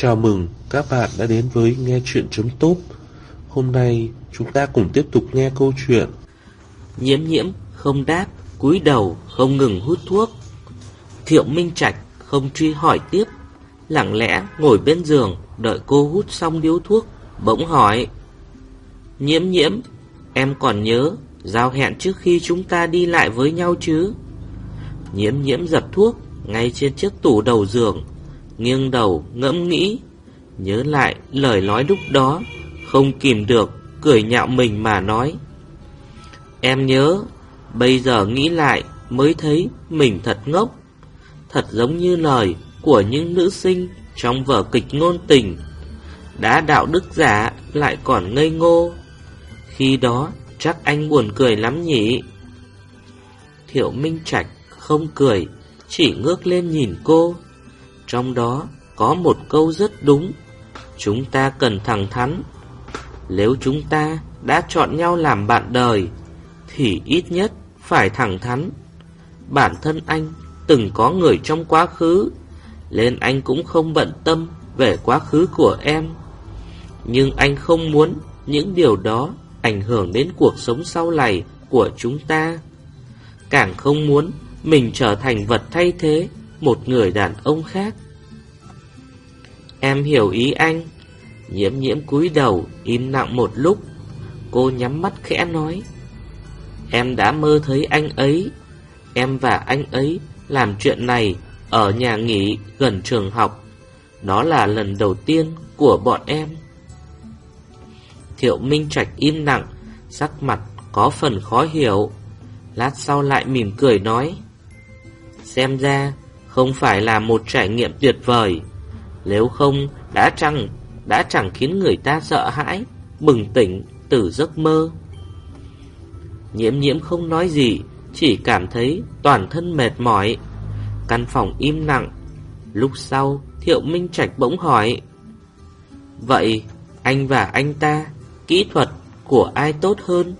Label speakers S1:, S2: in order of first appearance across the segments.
S1: Chào mừng các bạn đã đến với Nghe Chuyện Chấm Tốt. Hôm nay chúng ta cùng tiếp tục nghe câu chuyện
S2: Nhiễm nhiễm không đáp, cúi đầu không ngừng hút thuốc. Thiệu Minh Trạch không truy hỏi tiếp, lặng lẽ ngồi bên giường đợi cô hút xong điếu thuốc, bỗng hỏi. Nhiễm nhiễm, em còn nhớ giao hẹn trước khi chúng ta đi lại với nhau chứ? Nhiễm nhiễm giật thuốc ngay trên chiếc tủ đầu giường, nghiêng đầu ngẫm nghĩ, nhớ lại lời nói lúc đó, không kìm được, cười nhạo mình mà nói. Em nhớ, bây giờ nghĩ lại mới thấy mình thật ngốc, thật giống như lời của những nữ sinh trong vở kịch ngôn tình. Đã đạo đức giả lại còn ngây ngô. Khi đó chắc anh buồn cười lắm nhỉ. Thiệu Minh Trạch không cười, chỉ ngước lên nhìn cô. Trong đó có một câu rất đúng. Chúng ta cần thẳng thắn. Nếu chúng ta đã chọn nhau làm bạn đời, thì ít nhất phải thẳng thắn. Bản thân anh từng có người trong quá khứ, nên anh cũng không bận tâm về quá khứ của em. Nhưng anh không muốn những điều đó ảnh hưởng đến cuộc sống sau này của chúng ta. Càng không muốn mình trở thành vật thay thế một người đàn ông khác. Em hiểu ý anh. Nhiễm nhiễm cúi đầu, im lặng một lúc. Cô nhắm mắt khẽ nói. Em đã mơ thấy anh ấy. Em và anh ấy làm chuyện này ở nhà nghỉ gần trường học. Đó là lần đầu tiên của bọn em. Thiệu Minh Trạch im lặng, sắc mặt có phần khó hiểu. Lát sau lại mỉm cười nói. Xem ra không phải là một trải nghiệm tuyệt vời. Nếu không đã chẳng đã chẳng khiến người ta sợ hãi, bừng tỉnh từ giấc mơ. Nhiễm nhiễm không nói gì, chỉ cảm thấy toàn thân mệt mỏi. Căn phòng im lặng. Lúc sau, Thiệu Minh Trạch bỗng hỏi. Vậy, anh và anh ta, kỹ thuật của ai tốt hơn?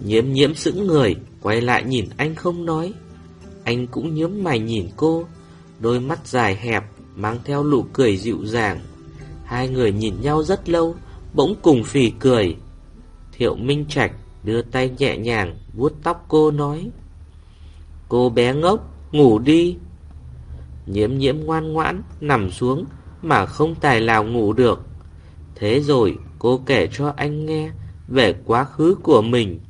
S2: Nhiễm nhiễm sững người, quay lại nhìn anh không nói. Anh cũng nhớm mày nhìn cô, đôi mắt dài hẹp, mang theo nụ cười dịu dàng. Hai người nhìn nhau rất lâu, bỗng cùng phì cười. Thiệu Minh Trạch đưa tay nhẹ nhàng vuốt tóc cô nói. Cô bé ngốc, ngủ đi. Nhiễm nhiễm ngoan ngoãn, nằm xuống mà không tài nào ngủ được. Thế rồi cô kể cho anh nghe về quá khứ của mình.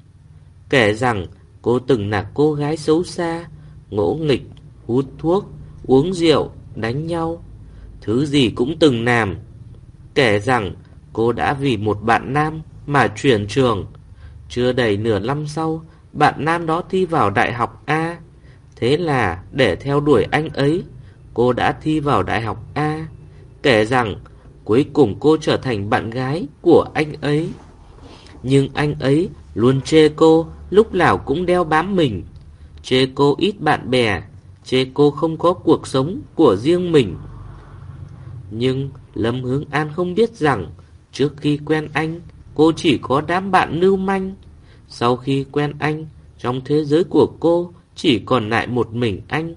S2: Kể rằng cô từng là cô gái xấu xa, ngỗ nghịch, hút thuốc, uống rượu, đánh nhau. Thứ gì cũng từng làm. Kể rằng cô đã vì một bạn nam mà chuyển trường. Chưa đầy nửa năm sau, bạn nam đó thi vào đại học A. Thế là để theo đuổi anh ấy, cô đã thi vào đại học A. Kể rằng cuối cùng cô trở thành bạn gái của anh ấy. Nhưng anh ấy luôn chê cô lúc nào cũng đeo bám mình. Chê cô ít bạn bè, chê cô không có cuộc sống của riêng mình. Nhưng Lâm Hướng An không biết rằng trước khi quen anh, cô chỉ có đám bạn lưu manh. Sau khi quen anh, trong thế giới của cô chỉ còn lại một mình anh.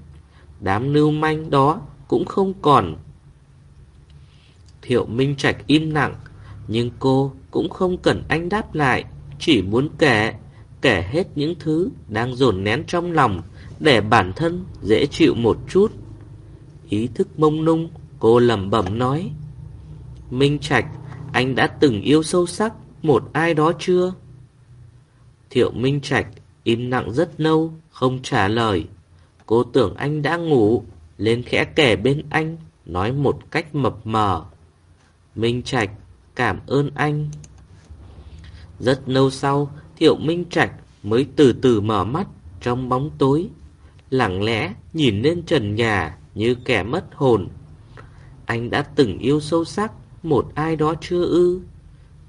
S2: Đám lưu manh đó cũng không còn. Thiệu Minh Trạch im lặng, nhưng cô cũng không cần anh đáp lại, chỉ muốn kể, kể hết những thứ đang dồn nén trong lòng để bản thân dễ chịu một chút. Ý thức mông nung, cô lẩm bẩm nói. Minh Trạch, anh đã từng yêu sâu sắc một ai đó chưa? Thiệu Minh Trạch im lặng rất lâu, không trả lời. Cô tưởng anh đã ngủ, lên khẽ kể bên anh, nói một cách mập mờ. Minh Trạch, cảm ơn anh. Rất lâu sau, Thiệu Minh Trạch mới từ từ mở mắt trong bóng tối, lặng lẽ nhìn lên trần nhà như kẻ mất hồn. Anh đã từng yêu sâu sắc một ai đó chưa ư?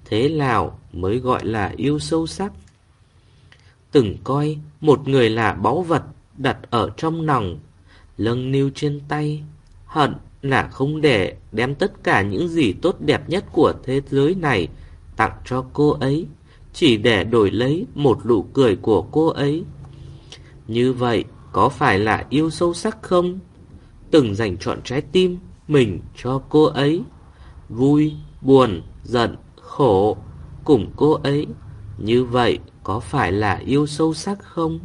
S2: Thế nào mới gọi là yêu sâu sắc? Từng coi một người là báu vật đặt ở trong lòng, lâng niu trên tay, hận là không để đem tất cả những gì tốt đẹp nhất của thế giới này tặng cho cô ấy, chỉ để đổi lấy một nụ cười của cô ấy. Như vậy, có phải là yêu sâu sắc không? Từng dành chọn trái tim mình cho cô ấy. Vui, buồn, giận, khổ, cùng cô ấy. Như vậy có phải là yêu sâu sắc không?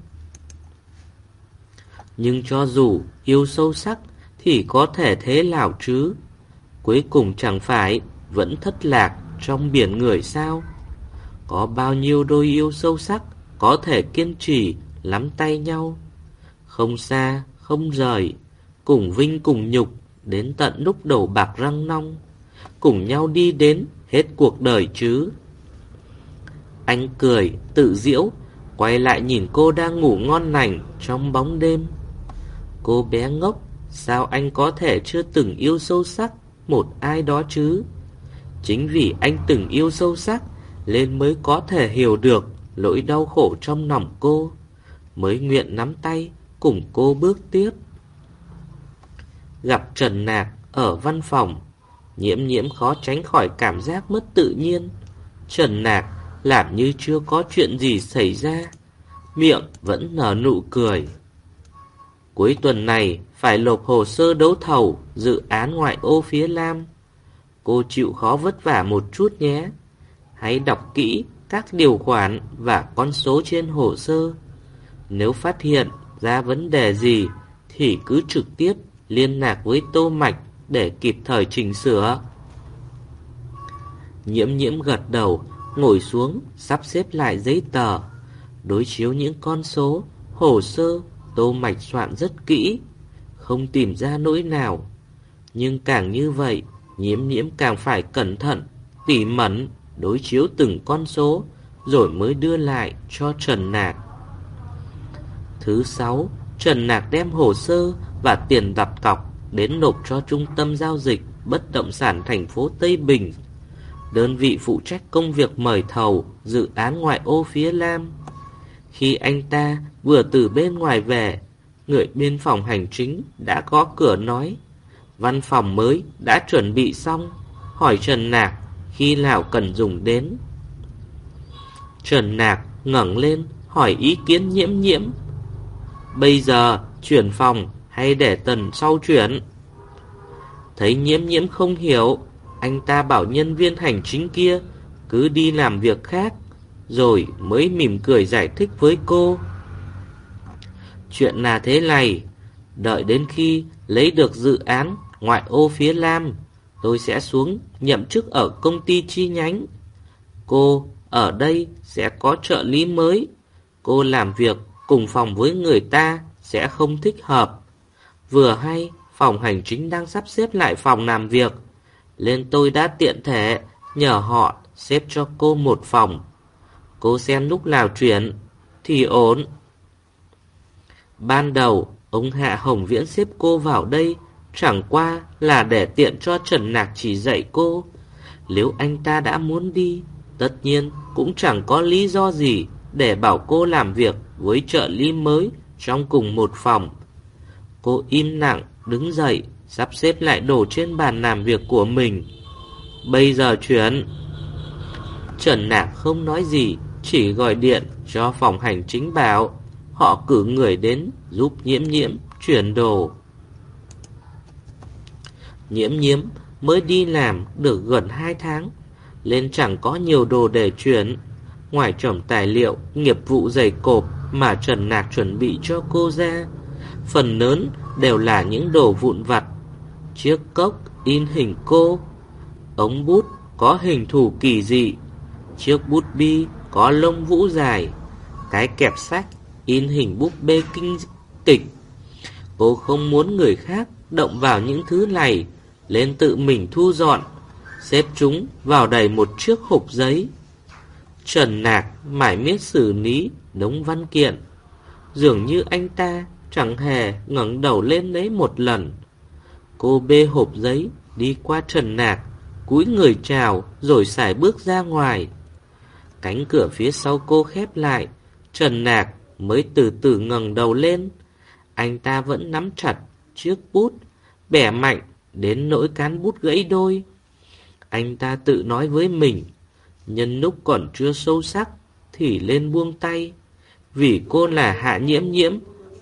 S2: Nhưng cho dù yêu sâu sắc thì có thể thế nào chứ? Cuối cùng chẳng phải vẫn thất lạc trong biển người sao? Có bao nhiêu đôi yêu sâu sắc có thể kiên trì lắm tay nhau? Không xa, không rời, cùng vinh cùng nhục đến tận lúc đầu bạc răng nong, cùng nhau đi đến hết cuộc đời chứ. Anh cười, tự diễu, quay lại nhìn cô đang ngủ ngon lành trong bóng đêm. Cô bé ngốc, sao anh có thể chưa từng yêu sâu sắc một ai đó chứ? Chính vì anh từng yêu sâu sắc, lên mới có thể hiểu được lỗi đau khổ trong lòng cô, mới nguyện nắm tay cùng cô bước tiếp. Gặp Trần Nạc ở văn phòng, nhiễm nhiễm khó tránh khỏi cảm giác mất tự nhiên. Trần Nạc làm như chưa có chuyện gì xảy ra, miệng vẫn nở nụ cười. Cuối tuần này phải lộp hồ sơ đấu thầu dự án ngoại ô phía Lam. Cô chịu khó vất vả một chút nhé. Hãy đọc kỹ các điều khoản và con số trên hồ sơ. Nếu phát hiện ra vấn đề gì thì cứ trực tiếp liên lạc với Tô Mạch để kịp thời chỉnh sửa. Nhiễm nhiễm gật đầu, ngồi xuống, sắp xếp lại giấy tờ, đối chiếu những con số, hồ sơ, Tô Mạch soạn rất kỹ, không tìm ra nỗi nào. Nhưng càng như vậy, nhiễm nhiễm càng phải cẩn thận, tỉ mẩn, đối chiếu từng con số, rồi mới đưa lại cho Trần Nạc. Thứ sáu, Trần Nạc đem hồ sơ và tiền đặt cọc đến nộp cho Trung tâm Giao dịch Bất động sản thành phố Tây Bình, đơn vị phụ trách công việc mời thầu dự án ngoại ô phía Nam. Khi anh ta vừa từ bên ngoài về, người biên phòng hành chính đã có cửa nói, văn phòng mới đã chuẩn bị xong, hỏi Trần Nạc khi nào cần dùng đến. Trần Nạc ngẩng lên hỏi ý kiến nhiễm nhiễm. Bây giờ chuyển phòng hay để tần sau chuyển? Thấy nhiễm nhiễm không hiểu, anh ta bảo nhân viên hành chính kia cứ đi làm việc khác, rồi mới mỉm cười giải thích với cô. Chuyện là thế này, đợi đến khi lấy được dự án ngoại ô phía Lam, tôi sẽ xuống nhậm chức ở công ty chi nhánh. Cô ở đây sẽ có trợ lý mới. Cô làm việc cùng phòng với người ta sẽ không thích hợp. Vừa hay, phòng hành chính đang sắp xếp lại phòng làm việc, nên tôi đã tiện thể nhờ họ xếp cho cô một phòng. Cô xem lúc nào chuyển thì ổn. Ban đầu, ông Hạ Hồng Viễn xếp cô vào đây chẳng qua là để tiện cho Trần Nạc chỉ dạy cô. Nếu anh ta đã muốn đi, tất nhiên cũng chẳng có lý do gì để bảo cô làm việc với trợ lý mới trong cùng một phòng. Cô im lặng, đứng dậy, sắp xếp lại đồ trên bàn làm việc của mình. Bây giờ chuyển. Trần Nạc không nói gì, chỉ gọi điện cho phòng hành chính bảo. Họ cử người đến giúp nhiễm nhiễm chuyển đồ. Nhiễm nhiễm mới đi làm được gần 2 tháng, nên chẳng có nhiều đồ để chuyển. Ngoài trồng tài liệu, nghiệp vụ dày cộp mà Trần Nạc chuẩn bị cho cô ra, phần lớn đều là những đồ vụn vặt. Chiếc cốc in hình cô, ống bút có hình thù kỳ dị, chiếc bút bi có lông vũ dài, cái kẹp sách in hình búp bê kinh kịch. Cô không muốn người khác động vào những thứ này, lên tự mình thu dọn, xếp chúng vào đầy một chiếc hộp giấy. Trần Nạc mải miết xử lý đống văn kiện. Dường như anh ta chẳng hề ngẩng đầu lên lấy một lần. Cô bê hộp giấy đi qua Trần Nạc, cúi người chào rồi xài bước ra ngoài. Cánh cửa phía sau cô khép lại, Trần Nạc mới từ từ ngẩng đầu lên. Anh ta vẫn nắm chặt chiếc bút, bẻ mạnh đến nỗi cán bút gãy đôi. Anh ta tự nói với mình, nhân lúc còn chưa sâu sắc thì lên buông tay, vì cô là Hạ Nhiễm Nhiễm,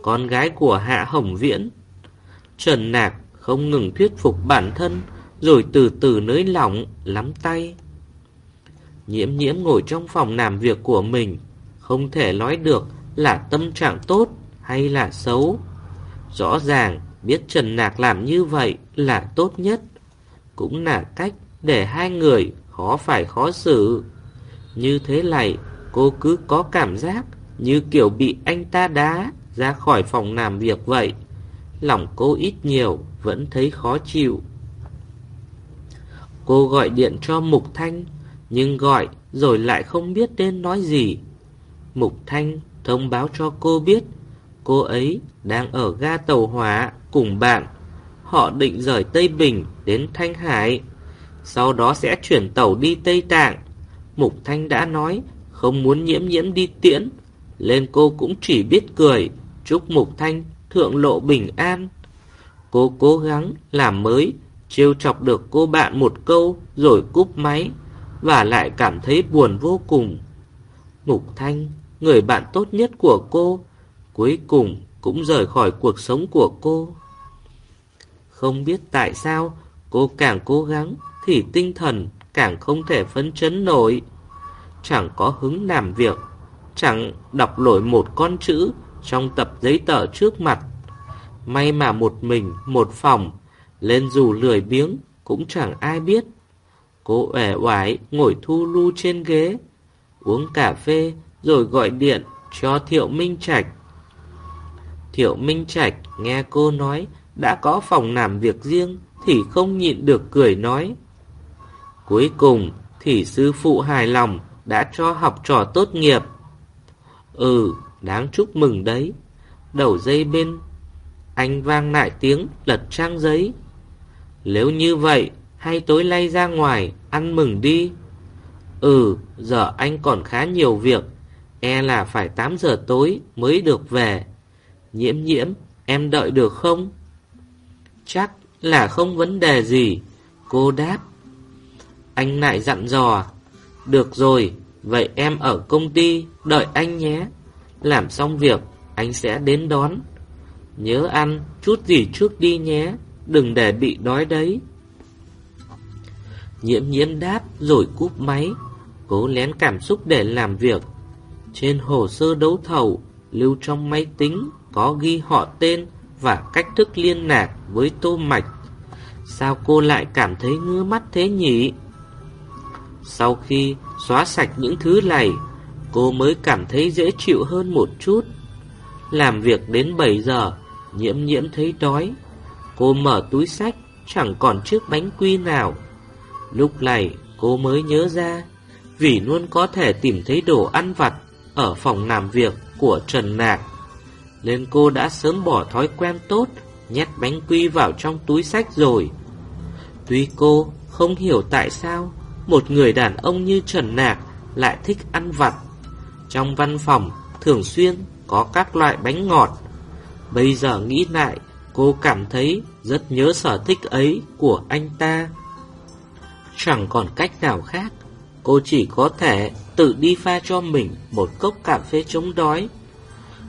S2: con gái của Hạ Hồng Viễn. Trần Nạc không ngừng thuyết phục bản thân, rồi từ từ nới lỏng, lắm tay. Nhiễm nhiễm ngồi trong phòng làm việc của mình, không thể nói được là tâm trạng tốt hay là xấu. Rõ ràng biết Trần Nạc làm như vậy là tốt nhất, cũng là cách để hai người khó phải khó xử. Như thế này, cô cứ có cảm giác như kiểu bị anh ta đá ra khỏi phòng làm việc vậy. Lòng cô ít nhiều vẫn thấy khó chịu. Cô gọi điện cho Mục Thanh, nhưng gọi rồi lại không biết nên nói gì. Mục Thanh thông báo cho cô biết cô ấy đang ở ga tàu hỏa cùng bạn. Họ định rời Tây Bình đến Thanh Hải, sau đó sẽ chuyển tàu đi Tây Tạng. Mục Thanh đã nói không muốn nhiễm nhiễm đi tiễn, lên cô cũng chỉ biết cười, chúc Mục Thanh thượng lộ bình an. Cô cố gắng làm mới, trêu chọc được cô bạn một câu rồi cúp máy, và lại cảm thấy buồn vô cùng. Mục Thanh, người bạn tốt nhất của cô, cuối cùng cũng rời khỏi cuộc sống của cô. Không biết tại sao, cô càng cố gắng thì tinh thần càng không thể phấn chấn nổi. Chẳng có hứng làm việc, chẳng đọc nổi một con chữ trong tập giấy tờ trước mặt. May mà một mình, một phòng, lên dù lười biếng cũng chẳng ai biết. Cô ẻ oải ngồi thu lu trên ghế, uống cà phê rồi gọi điện cho Thiệu Minh Trạch. Thiệu Minh Trạch nghe cô nói đã có phòng làm việc riêng thì không nhịn được cười nói. Cuối cùng thì sư phụ hài lòng đã cho học trò tốt nghiệp. Ừ, đáng chúc mừng đấy. Đầu dây bên, anh vang lại tiếng lật trang giấy. Nếu như vậy, hay tối lay ra ngoài, ăn mừng đi. Ừ, giờ anh còn khá nhiều việc, e là phải 8 giờ tối mới được về. Nhiễm nhiễm, em đợi được không? Chắc là không vấn đề gì, cô đáp. Anh lại dặn dò, được rồi, vậy em ở công ty đợi anh nhé. Làm xong việc, anh sẽ đến đón. Nhớ ăn chút gì trước đi nhé, đừng để bị đói đấy. Nhiễm nhiễm đáp rồi cúp máy, cố lén cảm xúc để làm việc. Trên hồ sơ đấu thầu, lưu trong máy tính có ghi họ tên và cách thức liên lạc với tô mạch. Sao cô lại cảm thấy ngứa mắt thế nhỉ? Sau khi xóa sạch những thứ này, cô mới cảm thấy dễ chịu hơn một chút. Làm việc đến 7 giờ, nhiễm nhiễm thấy đói. Cô mở túi sách, chẳng còn chiếc bánh quy nào. Lúc này cô mới nhớ ra, vì luôn có thể tìm thấy đồ ăn vặt ở phòng làm việc của Trần Nạc. Nên cô đã sớm bỏ thói quen tốt, nhét bánh quy vào trong túi sách rồi. Tuy cô không hiểu tại sao một người đàn ông như Trần Nạc lại thích ăn vặt. Trong văn phòng thường xuyên có các loại bánh ngọt. Bây giờ nghĩ lại, cô cảm thấy rất nhớ sở thích ấy của anh ta. Chẳng còn cách nào khác, cô chỉ có thể tự đi pha cho mình một cốc cà phê chống đói.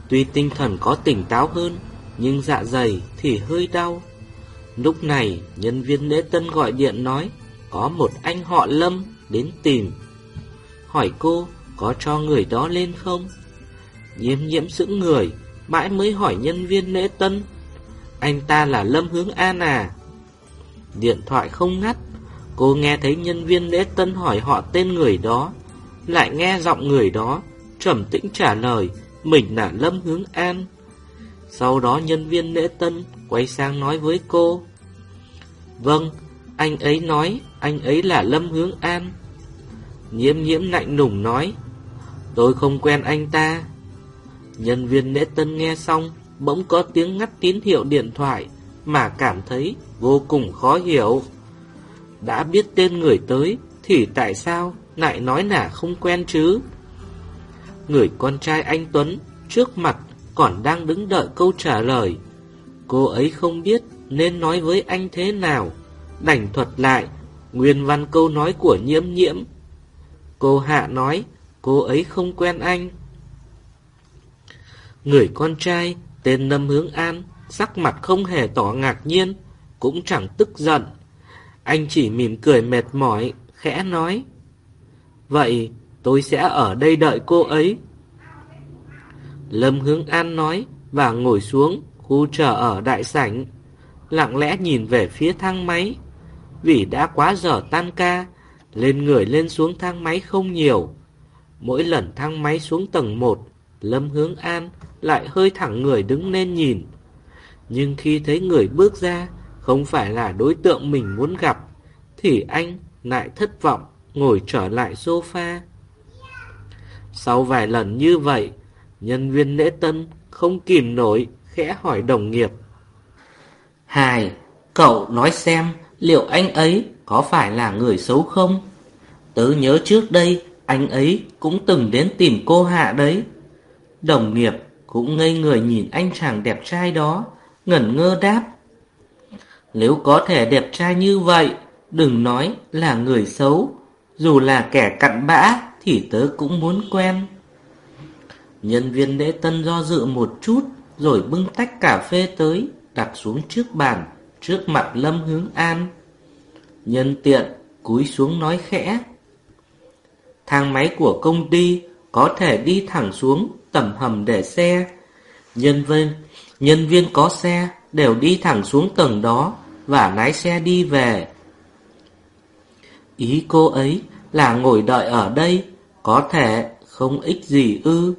S2: Tuy tinh thần có tỉnh táo hơn, nhưng dạ dày thì hơi đau. Lúc này, nhân viên lễ tân gọi điện nói có một anh họ Lâm đến tìm. Hỏi cô có cho người đó lên không? Nhiễm nhiễm sững người, mãi mới hỏi nhân viên lễ tân. Anh ta là Lâm Hướng An à? Điện thoại không ngắt, cô nghe thấy nhân viên lễ tân hỏi họ tên người đó, lại nghe giọng người đó, trầm tĩnh trả lời, mình là Lâm Hướng An. Sau đó nhân viên lễ tân quay sang nói với cô. Vâng, anh ấy nói anh ấy là Lâm Hướng An. Nhiễm nhiễm lạnh lùng nói, tôi không quen anh ta. Nhân viên lễ tân nghe xong, bỗng có tiếng ngắt tín hiệu điện thoại, mà cảm thấy vô cùng khó hiểu. Đã biết tên người tới, thì tại sao lại nói là không quen chứ? Người con trai anh Tuấn trước mặt còn đang đứng đợi câu trả lời. Cô ấy không biết nên nói với anh thế nào, đành thuật lại nguyên văn câu nói của nhiễm nhiễm. Cô Hạ nói cô ấy không quen anh. Người con trai tên Lâm Hướng An sắc mặt không hề tỏ ngạc nhiên, cũng chẳng tức giận. Anh chỉ mỉm cười mệt mỏi, khẽ nói. Vậy tôi sẽ ở đây đợi cô ấy. Lâm Hướng An nói và ngồi xuống khu chờ ở đại sảnh, lặng lẽ nhìn về phía thang máy. Vì đã quá giờ tan ca, lên người lên xuống thang máy không nhiều. Mỗi lần thang máy xuống tầng 1, Lâm Hướng An lại hơi thẳng người đứng lên nhìn. Nhưng khi thấy người bước ra, không phải là đối tượng mình muốn gặp, thì anh lại thất vọng ngồi trở lại sofa. Sau vài lần như vậy, nhân viên lễ tân không kìm nổi khẽ hỏi đồng nghiệp. Hải, cậu nói xem liệu anh ấy có phải là người xấu không? Tớ nhớ trước đây anh ấy cũng từng đến tìm cô Hạ đấy. Đồng nghiệp cũng ngây người nhìn anh chàng đẹp trai đó, ngẩn ngơ đáp. Nếu có thể đẹp trai như vậy, đừng nói là người xấu, dù là kẻ cặn bã thì tớ cũng muốn quen. Nhân viên lễ tân do dự một chút, rồi bưng tách cà phê tới, đặt xuống trước bàn, trước mặt Lâm Hướng An. Nhân tiện, cúi xuống nói khẽ. Thang máy của công ty có thể đi thẳng xuống tầm hầm để xe. Nhân viên, nhân viên có xe đều đi thẳng xuống tầng đó và lái xe đi về. Ý cô ấy là ngồi đợi ở đây, có thể không ích gì ư.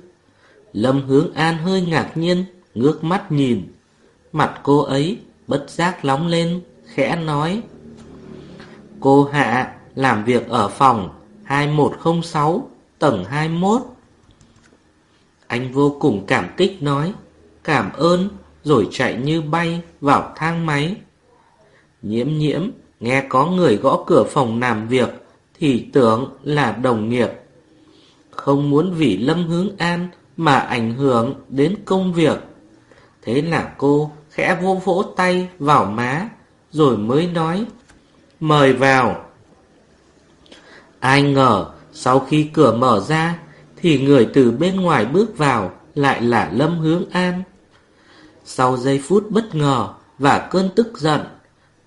S2: Lâm Hướng An hơi ngạc nhiên, ngước mắt nhìn. Mặt cô ấy bất giác nóng lên, khẽ nói. Cô Hạ làm việc ở phòng 2106, tầng 21. Anh vô cùng cảm kích nói, cảm ơn, rồi chạy như bay vào thang máy. Nhiễm nhiễm, nghe có người gõ cửa phòng làm việc, thì tưởng là đồng nghiệp. Không muốn vì Lâm Hướng An mà ảnh hưởng đến công việc. Thế là cô khẽ vỗ vỗ tay vào má, rồi mới nói, mời vào. Ai ngờ, sau khi cửa mở ra, thì người từ bên ngoài bước vào lại là Lâm Hướng An. Sau giây phút bất ngờ và cơn tức giận,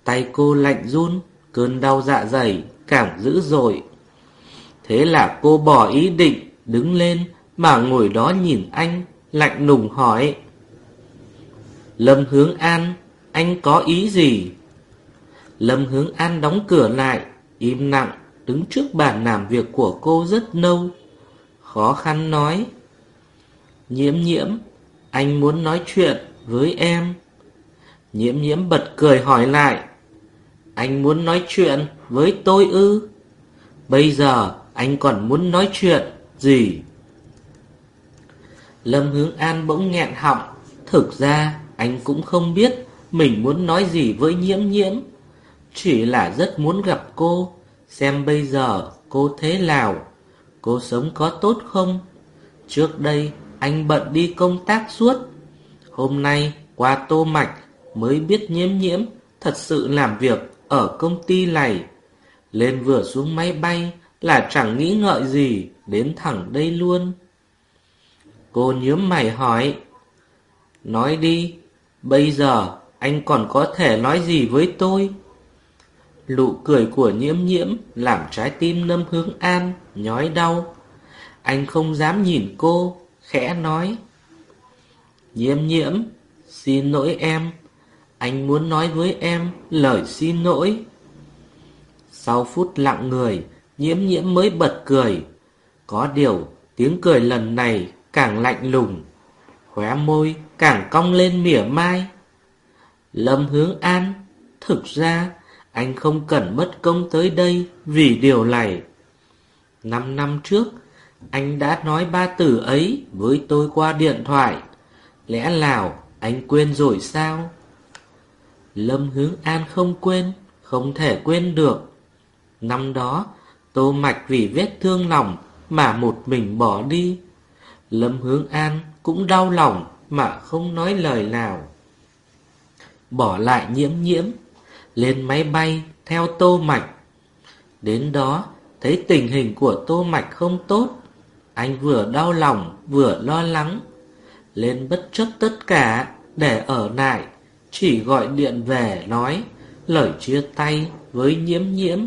S2: tay cô lạnh run, cơn đau dạ dày càng dữ dội. Thế là cô bỏ ý định đứng lên mà ngồi đó nhìn anh, lạnh lùng hỏi. Lâm Hướng An, anh có ý gì? Lâm Hướng An đóng cửa lại, im lặng, đứng trước bàn làm việc của cô rất lâu. Khó khăn nói. Nhiễm nhiễm, anh muốn nói chuyện với em. Nhiễm nhiễm bật cười hỏi lại. Anh muốn nói chuyện với tôi ư? Bây giờ anh còn muốn nói chuyện gì? Lâm Hướng An bỗng nghẹn họng. Thực ra anh cũng không biết mình muốn nói gì với nhiễm nhiễm. Chỉ là rất muốn gặp cô, xem bây giờ cô thế nào, cô sống có tốt không? Trước đây anh bận đi công tác suốt. Hôm nay qua tô mạch mới biết nhiễm nhiễm thật sự làm việc ở công ty này. Lên vừa xuống máy bay là chẳng nghĩ ngợi gì đến thẳng đây luôn. Cô nhớm mày hỏi, Nói đi, Bây giờ anh còn có thể nói gì với tôi? Lụ cười của nhiễm nhiễm Làm trái tim Lâm Hướng An, Nhói đau. Anh không dám nhìn cô, Khẽ nói, Nhiễm nhiễm, Xin lỗi em. Anh muốn nói với em lời xin lỗi. Sau phút lặng người, Nhiễm nhiễm mới bật cười có điều tiếng cười lần này càng lạnh lùng, khóe môi càng cong lên mỉa mai. Lâm hướng an, thực ra anh không cần mất công tới đây vì điều này. Năm năm trước, anh đã nói ba từ ấy với tôi qua điện thoại. Lẽ nào anh quên rồi sao? Lâm hướng an không quên, không thể quên được. Năm đó, Tô Mạch vì vết thương lòng mà một mình bỏ đi. Lâm Hướng An cũng đau lòng mà không nói lời nào. Bỏ lại nhiễm nhiễm, lên máy bay theo tô mạch. Đến đó, thấy tình hình của tô mạch không tốt. Anh vừa đau lòng vừa lo lắng. Lên bất chấp tất cả để ở lại, chỉ gọi điện về nói lời chia tay với nhiễm nhiễm.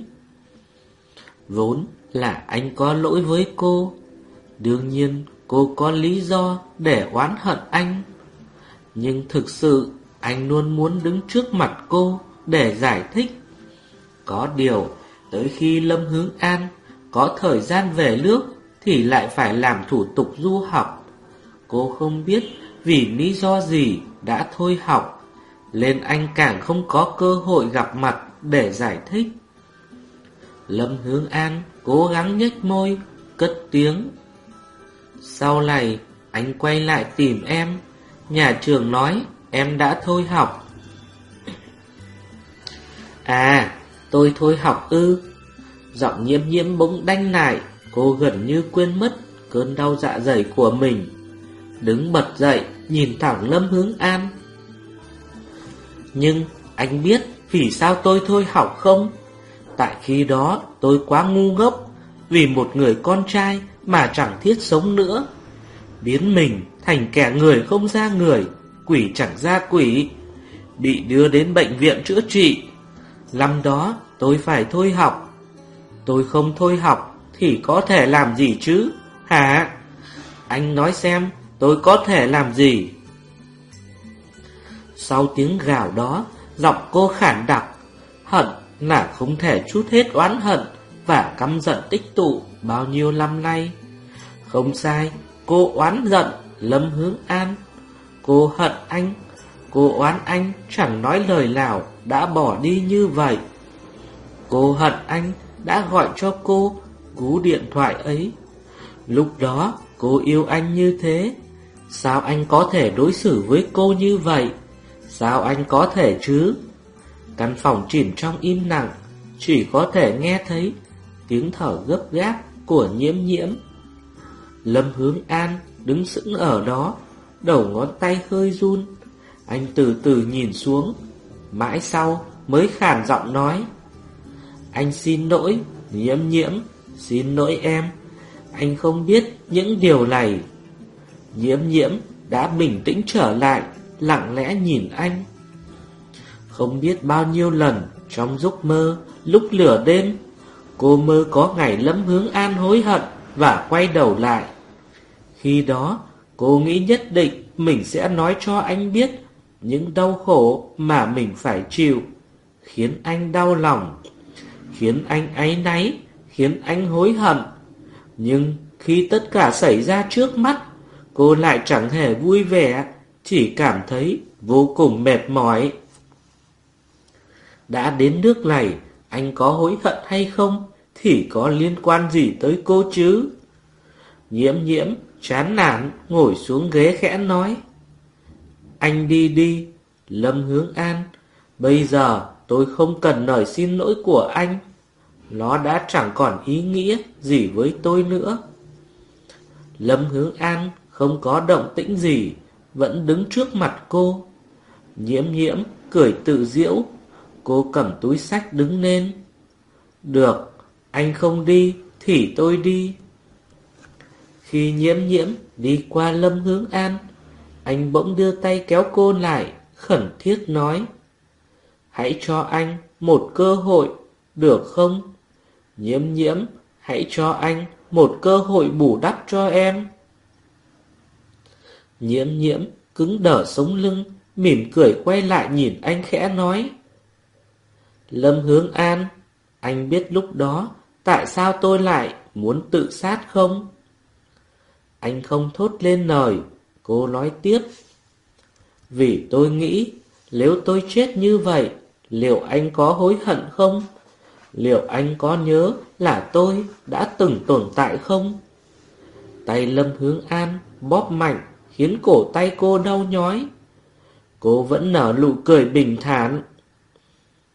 S2: Vốn là anh có lỗi với cô. Đương nhiên cô có lý do để oán hận anh. Nhưng thực sự anh luôn muốn đứng trước mặt cô để giải thích. Có điều, tới khi Lâm Hướng An có thời gian về nước thì lại phải làm thủ tục du học. Cô không biết vì lý do gì đã thôi học, nên anh càng không có cơ hội gặp mặt để giải thích. Lâm Hướng An cố gắng nhếch môi, cất tiếng. Sau này, anh quay lại tìm em. Nhà trường nói em đã thôi học. À, tôi thôi học ư. Giọng nhiễm nhiễm bỗng đanh lại, cô gần như quên mất cơn đau dạ dày của mình. Đứng bật dậy, nhìn thẳng Lâm Hướng An. Nhưng anh biết vì sao tôi thôi học không? Tại khi đó, tôi quá ngu ngốc Vì một người con trai mà chẳng thiết sống nữa. Biến mình thành kẻ người không ra người, Quỷ chẳng ra quỷ, Bị đưa đến bệnh viện chữa trị. Năm đó, tôi phải thôi học. Tôi không thôi học Thì có thể làm gì chứ? Hả? Anh nói xem, tôi có thể làm gì? Sau tiếng gào đó, Giọng cô khản đặc, Hận là không thể chút hết oán hận và căm giận tích tụ bao nhiêu năm nay. Không sai, cô oán giận Lâm Hướng An. Cô hận anh, cô oán anh chẳng nói lời nào đã bỏ đi như vậy. Cô hận anh đã gọi cho cô cú điện thoại ấy. Lúc đó cô yêu anh như thế. Sao anh có thể đối xử với cô như vậy? Sao anh có thể chứ? Căn phòng chìm trong im lặng, Chỉ có thể nghe thấy Tiếng thở gấp gáp của nhiễm nhiễm. Lâm hướng an đứng sững ở đó, Đầu ngón tay hơi run. Anh từ từ nhìn xuống, Mãi sau mới khàn giọng nói, Anh xin lỗi, Nhiễm nhiễm, Xin lỗi em. Anh không biết những điều này. Nhiễm nhiễm đã bình tĩnh trở lại, Lặng lẽ nhìn anh không biết bao nhiêu lần trong giấc mơ, lúc lửa đêm, cô mơ có ngày lâm hướng an hối hận và quay đầu lại. Khi đó, cô nghĩ nhất định mình sẽ nói cho anh biết những đau khổ mà mình phải chịu, khiến anh đau lòng, khiến anh áy náy, khiến anh hối hận. Nhưng khi tất cả xảy ra trước mắt, cô lại chẳng hề vui vẻ, chỉ cảm thấy vô cùng mệt mỏi. Đã đến nước này, anh có hối hận hay không thì có liên quan gì tới cô chứ? Nhiễm nhiễm, chán nản, ngồi xuống ghế khẽ nói. Anh đi đi, Lâm Hướng An, bây giờ tôi không cần lời xin lỗi của anh. Nó đã chẳng còn ý nghĩa gì với tôi nữa. Lâm Hướng An không có động tĩnh gì, vẫn đứng trước mặt cô. Nhiễm nhiễm cười tự diễu Cô cầm túi sách đứng lên. Được, anh không đi thì tôi đi. Khi nhiễm nhiễm đi qua lâm hướng an, anh bỗng đưa tay kéo cô lại, khẩn thiết nói. Hãy cho anh một cơ hội, được không? Nhiễm nhiễm, hãy cho anh một cơ hội bù đắp cho em. Nhiễm nhiễm cứng đờ sống lưng, mỉm cười quay lại nhìn anh khẽ nói. Lâm Hướng An, anh biết lúc đó tại sao tôi lại muốn tự sát không? Anh không thốt lên lời, cô nói tiếp. Vì tôi nghĩ nếu tôi chết như vậy, liệu anh có hối hận không? Liệu anh có nhớ là tôi đã từng tồn tại không? Tay Lâm Hướng An bóp mạnh khiến cổ tay cô đau nhói. Cô vẫn nở nụ cười bình thản.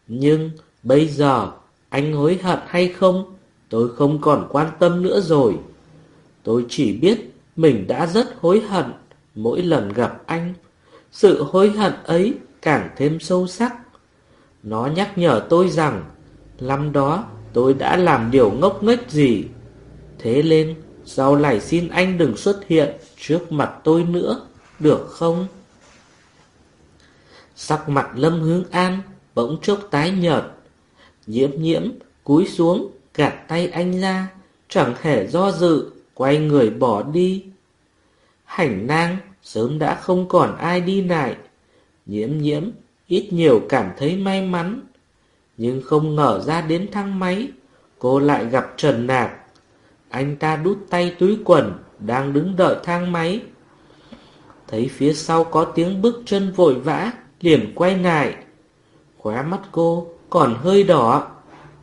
S2: Nhưng bây giờ anh hối hận hay không, Tôi không còn quan tâm nữa rồi. Tôi chỉ biết mình đã rất hối hận Mỗi lần gặp anh. Sự hối hận ấy càng thêm sâu sắc. Nó nhắc nhở tôi rằng, Năm đó tôi đã làm điều ngốc nghếch gì. Thế nên sau này xin anh đừng xuất hiện trước mặt tôi nữa, Được không? Sắc mặt Lâm Hướng An bỗng chốc tái nhợt. Nhiễm nhiễm cúi xuống gạt tay anh ra, chẳng hề do dự, quay người bỏ đi. Hành nang sớm đã không còn ai đi lại. Nhiễm nhiễm ít nhiều cảm thấy may mắn. Nhưng không ngờ ra đến thang máy, cô lại gặp Trần Nạc. Anh ta đút tay túi quần, đang đứng đợi thang máy. Thấy phía sau có tiếng bước chân vội vã, liền quay lại. Khóe mắt cô còn hơi đỏ,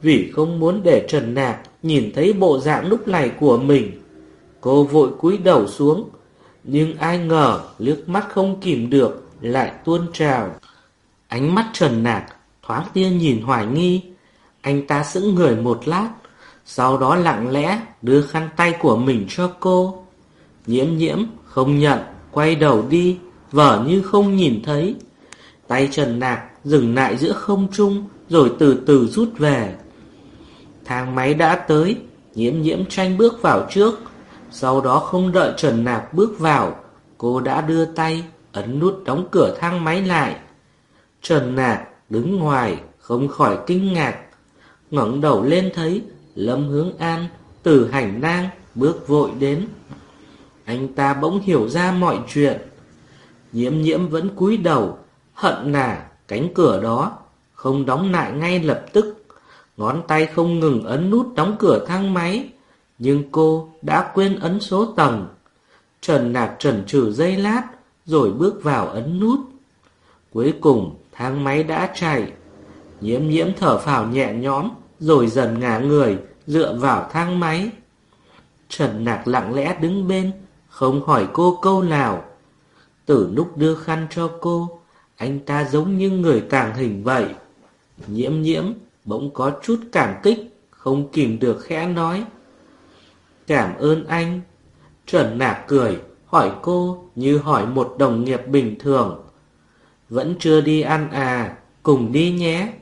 S2: vì không muốn để Trần Nạc nhìn thấy bộ dạng lúc này của mình. Cô vội cúi đầu xuống, nhưng ai ngờ nước mắt không kìm được lại tuôn trào. Ánh mắt Trần Nạc thoáng tia nhìn hoài nghi. Anh ta sững người một lát, sau đó lặng lẽ đưa khăn tay của mình cho cô. Nhiễm nhiễm không nhận, quay đầu đi, vở như không nhìn thấy. Tay Trần Nạc dừng lại giữa không trung rồi từ từ rút về. Thang máy đã tới, nhiễm nhiễm tranh bước vào trước. Sau đó không đợi Trần nạp bước vào, cô đã đưa tay ấn nút đóng cửa thang máy lại. Trần nạp đứng ngoài không khỏi kinh ngạc, ngẩng đầu lên thấy Lâm Hướng An từ hành lang bước vội đến. Anh ta bỗng hiểu ra mọi chuyện. Nhiễm nhiễm vẫn cúi đầu, hận nà cánh cửa đó, không đóng lại ngay lập tức. Ngón tay không ngừng ấn nút đóng cửa thang máy, nhưng cô đã quên ấn số tầng. Trần Nạc trần trừ dây lát, rồi bước vào ấn nút. Cuối cùng, thang máy đã chạy. Nhiễm nhiễm thở phào nhẹ nhõm, rồi dần ngả người, dựa vào thang máy. Trần Nạc lặng lẽ đứng bên, không hỏi cô câu nào. Từ lúc đưa khăn cho cô, anh ta giống như người tàng hình vậy. Nhiễm nhiễm bỗng có chút cảm kích, không kìm được khẽ nói. Cảm ơn anh. Trần Nạc cười, hỏi cô như hỏi một đồng nghiệp bình thường. Vẫn chưa đi ăn à, cùng đi nhé.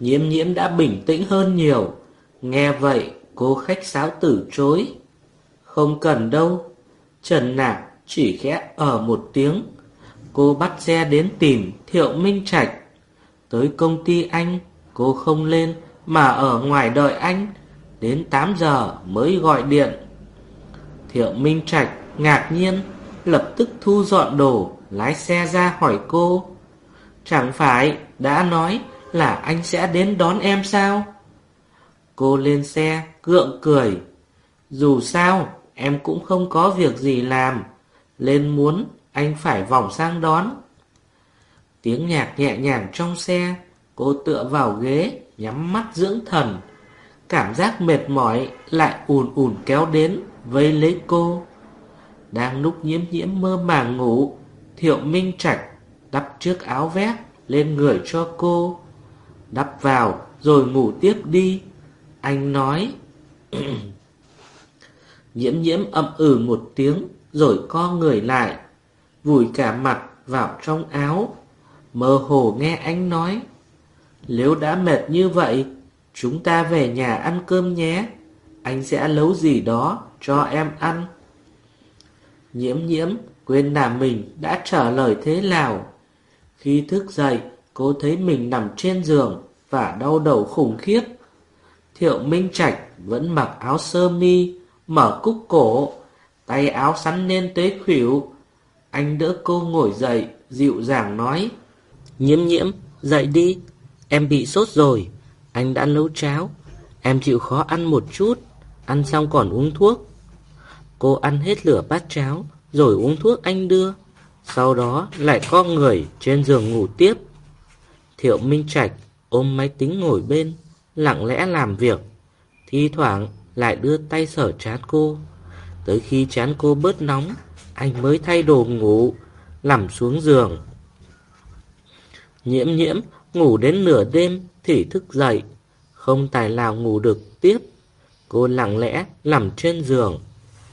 S2: Nhiễm nhiễm đã bình tĩnh hơn nhiều. Nghe vậy, cô khách sáo từ chối. Không cần đâu. Trần Nạc chỉ khẽ ở một tiếng. Cô bắt xe đến tìm Thiệu Minh Trạch. Tới công ty anh, cô không lên mà ở ngoài đợi anh. Đến 8 giờ mới gọi điện. Thiệu Minh Trạch ngạc nhiên, lập tức thu dọn đồ, lái xe ra hỏi cô. Chẳng phải đã nói là anh sẽ đến đón em sao? Cô lên xe, gượng cười. Dù sao, em cũng không có việc gì làm. Lên muốn, anh phải vòng sang đón. Tiếng nhạc nhẹ nhàng trong xe, cô tựa vào ghế, nhắm mắt dưỡng thần. Cảm giác mệt mỏi lại ùn ùn kéo đến, vây lấy cô. Đang lúc nhiễm nhiễm mơ màng ngủ, Thiệu Minh Trạch đắp trước áo vét lên người cho cô. Đắp vào rồi ngủ tiếp đi. Anh nói. nhiễm nhiễm ậm ừ một tiếng rồi co người lại, vùi cả mặt vào trong áo. Mơ hồ nghe anh nói. Nếu đã mệt như vậy, chúng ta về nhà ăn cơm nhé. Anh sẽ nấu gì đó cho em ăn. Nhiễm nhiễm quên là mình đã trả lời thế nào. Khi thức dậy, cô thấy mình nằm trên giường và đau đầu khủng khiếp. Thiệu Minh Trạch vẫn mặc áo sơ mi, mở cúc cổ, tay áo sắn lên tới khuỷu. Anh đỡ cô ngồi dậy, dịu dàng nói. Nhiễm nhiễm, dậy đi, em bị sốt rồi, anh đã nấu cháo, em chịu khó ăn một chút, ăn xong còn uống thuốc. Cô ăn hết lửa bát cháo, rồi uống thuốc anh đưa. Sau đó lại co người trên giường ngủ tiếp. Thiệu Minh Trạch ôm máy tính ngồi bên, lặng lẽ làm việc. Thi thoảng lại đưa tay sở chán cô. Tới khi chán cô bớt nóng, anh mới thay đồ ngủ, nằm xuống giường. Nhiễm nhiễm ngủ đến nửa đêm thì thức dậy, không tài nào ngủ được tiếp. Cô lặng lẽ nằm trên giường.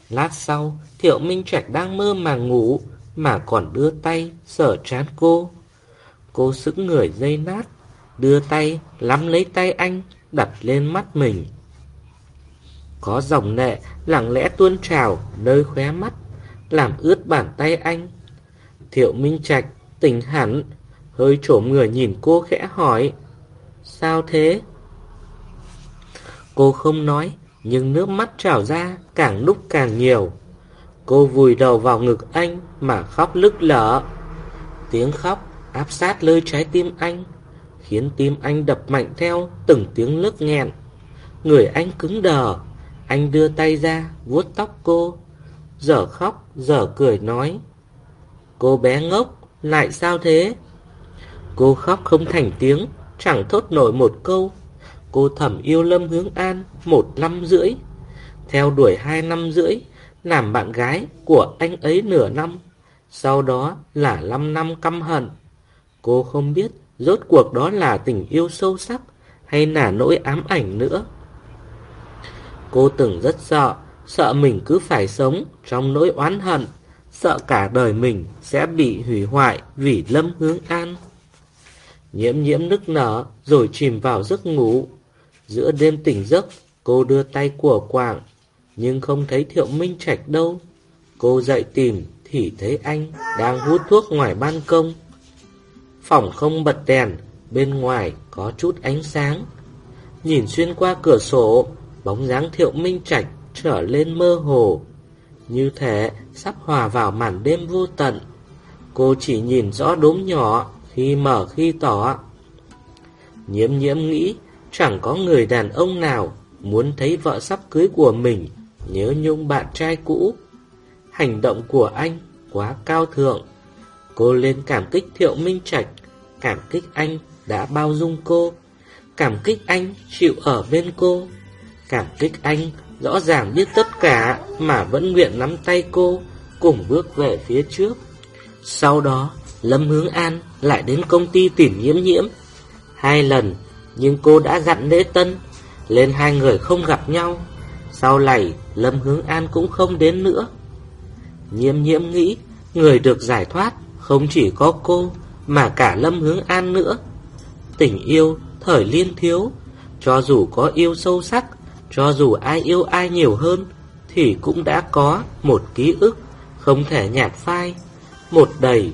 S2: Lát sau, Thiệu Minh Trạch đang mơ mà ngủ mà còn đưa tay sở chán cô. Cô sững người dây nát, đưa tay lắm lấy tay anh đặt lên mắt mình. Có dòng nệ lặng lẽ tuôn trào nơi khóe mắt, làm ướt bàn tay anh. Thiệu Minh Trạch tỉnh hẳn, hơi trổm người nhìn cô khẽ hỏi. Sao thế? Cô không nói, nhưng nước mắt trào ra càng lúc càng nhiều. Cô vùi đầu vào ngực anh mà khóc lức lở. Tiếng khóc áp sát lơi trái tim anh, khiến tim anh đập mạnh theo từng tiếng lức nghẹn. Người anh cứng đờ, anh đưa tay ra vuốt tóc cô, giờ khóc giờ cười nói. Cô bé ngốc, lại sao thế? Cô khóc không thành tiếng, chẳng thốt nổi một câu. Cô thầm yêu Lâm Hướng An một năm rưỡi, theo đuổi hai năm rưỡi, làm bạn gái của anh ấy nửa năm, sau đó là năm năm căm hận. Cô không biết rốt cuộc đó là tình yêu sâu sắc hay là nỗi ám ảnh nữa. Cô từng rất sợ, sợ mình cứ phải sống trong nỗi oán hận, sợ cả đời mình sẽ bị hủy hoại vì Lâm Hướng An. Nhiễm nhiễm nức nở rồi chìm vào giấc ngủ. Giữa đêm tỉnh giấc, cô đưa tay của quảng, nhưng không thấy Thiệu Minh Trạch đâu. Cô dậy tìm thì thấy anh đang hút thuốc ngoài ban công. Phòng không bật đèn, bên ngoài có chút ánh sáng. Nhìn xuyên qua cửa sổ, bóng dáng Thiệu Minh Trạch trở lên mơ hồ. Như thế sắp hòa vào màn đêm vô tận. Cô chỉ nhìn rõ đốm nhỏ khi mở khi tỏ. Nhiễm nhiễm nghĩ chẳng có người đàn ông nào muốn thấy vợ sắp cưới của mình nhớ nhung bạn trai cũ. Hành động của anh quá cao thượng. Cô lên cảm kích Thiệu Minh Trạch, cảm kích anh đã bao dung cô, cảm kích anh chịu ở bên cô, cảm kích anh rõ ràng biết tất cả mà vẫn nguyện nắm tay cô cùng bước về phía trước. Sau đó, Lâm Hướng An lại đến công ty tìm nhiễm nhiễm. Hai lần, nhưng cô đã dặn lễ tân, lên hai người không gặp nhau. Sau này, Lâm Hướng An cũng không đến nữa. Nhiễm nhiễm nghĩ, người được giải thoát không chỉ có cô, mà cả Lâm Hướng An nữa. Tình yêu, thời liên thiếu, cho dù có yêu sâu sắc, cho dù ai yêu ai nhiều hơn, thì cũng đã có một ký ức không thể nhạt phai. Một đầy,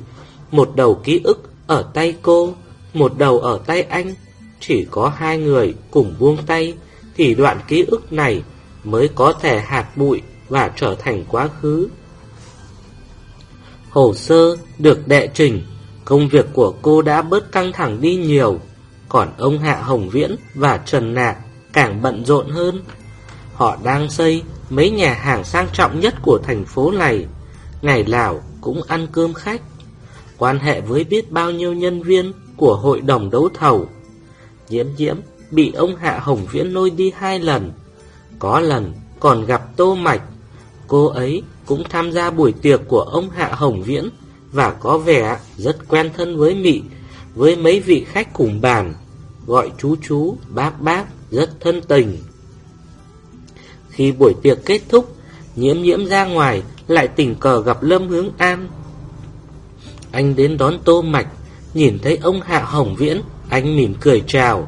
S2: một đầu ký ức ở tay cô, một đầu ở tay anh. Chỉ có hai người cùng buông tay, thì đoạn ký ức này mới có thể hạt bụi và trở thành quá khứ. Hồ sơ được đệ trình, công việc của cô đã bớt căng thẳng đi nhiều, còn ông Hạ Hồng Viễn và Trần Nạc càng bận rộn hơn. Họ đang xây mấy nhà hàng sang trọng nhất của thành phố này, ngày nào cũng ăn cơm khách, quan hệ với biết bao nhiêu nhân viên của hội đồng đấu thầu. diễm diễm bị ông Hạ Hồng Viễn lôi đi hai lần, có lần còn gặp Tô Mạch, cô ấy cũng tham gia buổi tiệc của ông Hạ Hồng Viễn và có vẻ rất quen thân với Mị, với mấy vị khách cùng bàn, gọi chú chú, bác bác, rất thân tình. Khi buổi tiệc kết thúc, nhiễm nhiễm ra ngoài lại tình cờ gặp Lâm Hướng An. Anh đến đón Tô Mạch, nhìn thấy ông Hạ Hồng Viễn, anh mỉm cười chào.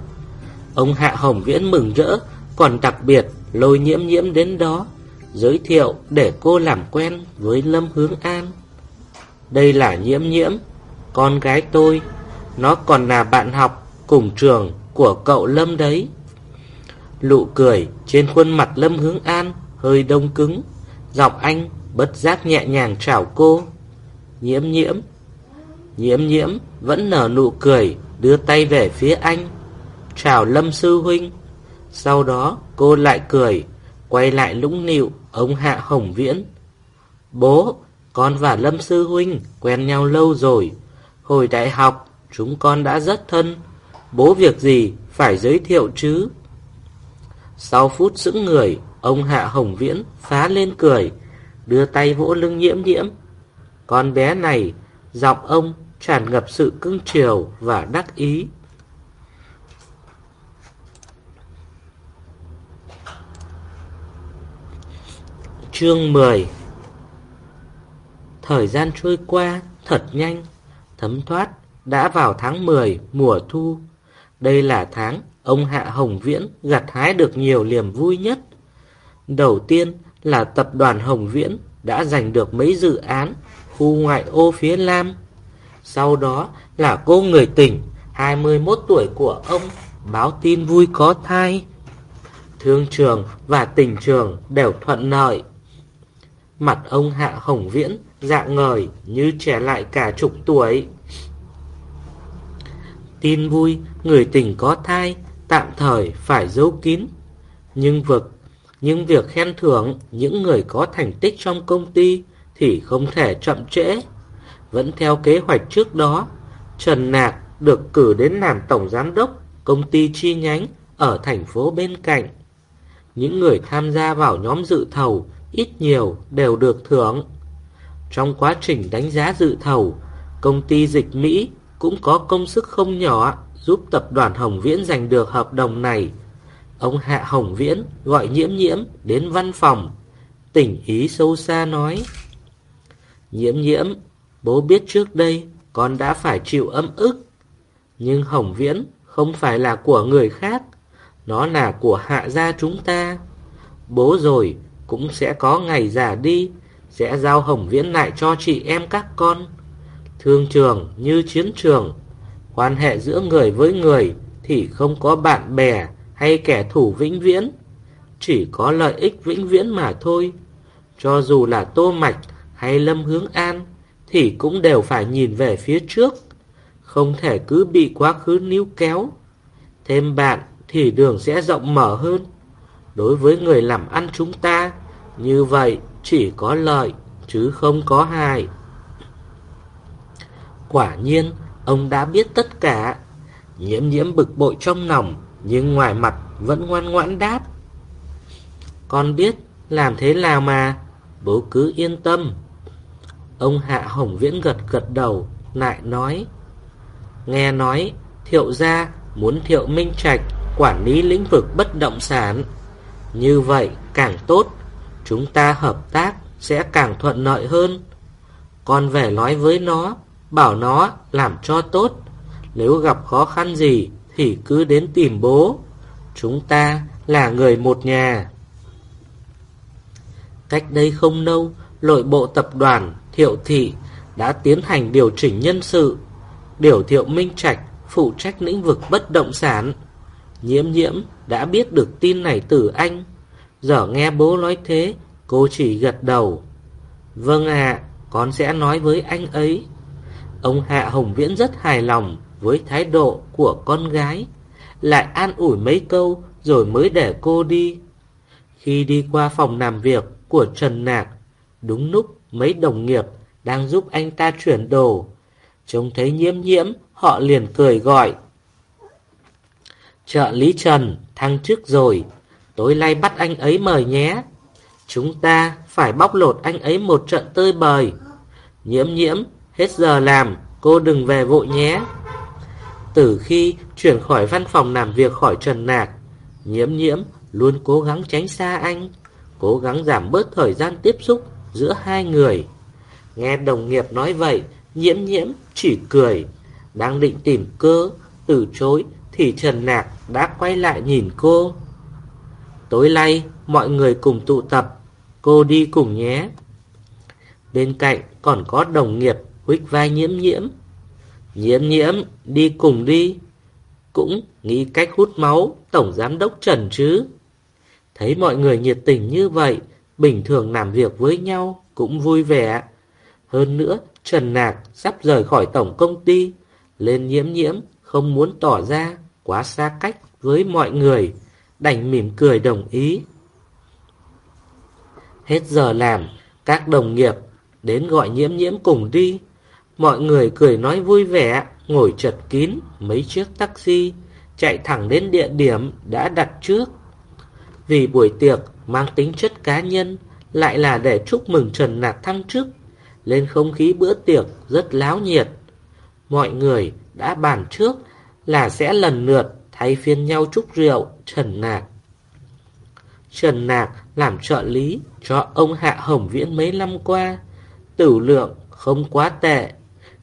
S2: Ông Hạ Hồng Viễn mừng rỡ, còn đặc biệt lôi nhiễm nhiễm đến đó, giới thiệu để cô làm quen với Lâm Hướng An. Đây là nhiễm nhiễm, con gái tôi, nó còn là bạn học cùng trường của cậu Lâm đấy. Lụ cười trên khuôn mặt Lâm Hướng An hơi đông cứng, giọng anh bất giác nhẹ nhàng chào cô. Nhiễm nhiễm, nhiễm nhiễm vẫn nở nụ cười, đưa tay về phía anh. Chào Lâm Sư Huynh. Sau đó cô lại cười, quay lại lũng nịu ông Hạ Hồng Viễn. Bố, con và Lâm Sư Huynh quen nhau lâu rồi. Hồi đại học, chúng con đã rất thân. Bố việc gì phải giới thiệu chứ? Sau phút sững người, ông Hạ Hồng Viễn phá lên cười, đưa tay vỗ lưng nhiễm nhiễm. Con bé này, giọng ông tràn ngập sự cưng chiều và đắc ý. Chương 10 Thời gian trôi qua thật nhanh, thấm thoát, đã vào tháng 10 mùa thu. Đây là tháng ông Hạ Hồng Viễn gặt hái được nhiều niềm vui nhất. Đầu tiên là tập đoàn Hồng Viễn đã giành được mấy dự án khu ngoại ô phía Nam. Sau đó là cô người tỉnh 21 tuổi của ông báo tin vui có thai. Thương trường và tình trường đều thuận lợi. Mặt ông Hạ Hồng Viễn dạng ngời như trẻ lại cả chục tuổi. Tin vui, người tình có thai, tạm thời phải giấu kín. Nhưng việc, nhưng việc khen thưởng những người có thành tích trong công ty thì không thể chậm trễ. Vẫn theo kế hoạch trước đó, Trần Nạc được cử đến làm tổng giám đốc công ty chi nhánh ở thành phố bên cạnh. Những người tham gia vào nhóm dự thầu ít nhiều đều được thưởng. Trong quá trình đánh giá dự thầu, công ty dịch Mỹ cũng có công sức không nhỏ giúp tập đoàn Hồng Viễn giành được hợp đồng này. Ông Hạ Hồng Viễn gọi nhiễm nhiễm đến văn phòng, tỉnh ý sâu xa nói. Nhiễm nhiễm, bố biết trước đây con đã phải chịu âm ức. Nhưng Hồng Viễn không phải là của người khác, nó là của hạ gia chúng ta. Bố rồi cũng sẽ có ngày già đi, sẽ giao Hồng Viễn lại cho chị em các con. Thương trường như chiến trường, quan hệ giữa người với người thì không có bạn bè hay kẻ thù vĩnh viễn, chỉ có lợi ích vĩnh viễn mà thôi. Cho dù là Tô Mạch hay Lâm Hướng An thì cũng đều phải nhìn về phía trước, không thể cứ bị quá khứ níu kéo. Thêm bạn thì đường sẽ rộng mở hơn. Đối với người làm ăn chúng ta, như vậy chỉ có lợi chứ không có hại. Quả nhiên, ông đã biết tất cả. Nhiễm nhiễm bực bội trong lòng, nhưng ngoài mặt vẫn ngoan ngoãn đáp. Con biết, làm thế nào mà, bố cứ yên tâm. Ông Hạ Hồng Viễn gật gật đầu, lại nói. Nghe nói, thiệu gia muốn thiệu minh trạch quản lý lĩnh vực bất động sản. Như vậy càng tốt, chúng ta hợp tác sẽ càng thuận lợi hơn. Con về nói với nó, bảo nó làm cho tốt. Nếu gặp khó khăn gì thì cứ đến tìm bố. Chúng ta là người một nhà. Cách đây không lâu, lội bộ tập đoàn Thiệu Thị đã tiến hành điều chỉnh nhân sự. Điều Thiệu Minh Trạch phụ trách lĩnh vực bất động sản. Nhiễm nhiễm đã biết được tin này từ anh. Giờ nghe bố nói thế, cô chỉ gật đầu. Vâng ạ, con sẽ nói với anh ấy. Ông Hạ Hồng Viễn rất hài lòng với thái độ của con gái. Lại an ủi mấy câu rồi mới để cô đi. Khi đi qua phòng làm việc của Trần Nạc, đúng lúc mấy đồng nghiệp đang giúp anh ta chuyển đồ. Trông thấy nhiễm nhiễm, họ liền cười gọi. Trợ lý Trần, thăng chức rồi, tối nay bắt anh ấy mời nhé. Chúng ta phải bóc lột anh ấy một trận tơi bời. Nhiễm nhiễm, hết giờ làm, cô đừng về vội nhé. Từ khi chuyển khỏi văn phòng làm việc khỏi Trần Nạc, nhiễm nhiễm luôn cố gắng tránh xa anh, cố gắng giảm bớt thời gian tiếp xúc giữa hai người. Nghe đồng nghiệp nói vậy, nhiễm nhiễm chỉ cười, đang định tìm cơ, từ chối thì Trần Nạc đã quay lại nhìn cô. Tối nay, mọi người cùng tụ tập, cô đi cùng nhé. Bên cạnh còn có đồng nghiệp huých vai nhiễm nhiễm. Nhiễm nhiễm, đi cùng đi. Cũng nghĩ cách hút máu Tổng Giám đốc Trần chứ. Thấy mọi người nhiệt tình như vậy, bình thường làm việc với nhau cũng vui vẻ. Hơn nữa, Trần Nạc sắp rời khỏi tổng công ty, lên nhiễm nhiễm không muốn tỏ ra quá xa cách với mọi người, đành mỉm cười đồng ý. Hết giờ làm, các đồng nghiệp đến gọi nhiễm nhiễm cùng đi. Mọi người cười nói vui vẻ, ngồi chật kín mấy chiếc taxi, chạy thẳng đến địa điểm đã đặt trước. Vì buổi tiệc mang tính chất cá nhân, lại là để chúc mừng Trần Nạc thăng chức, lên không khí bữa tiệc rất láo nhiệt. Mọi người đã bàn trước là sẽ lần lượt thay phiên nhau chúc rượu Trần Nạc. Trần Nạc làm trợ lý cho ông Hạ Hồng Viễn mấy năm qua, tử lượng không quá tệ,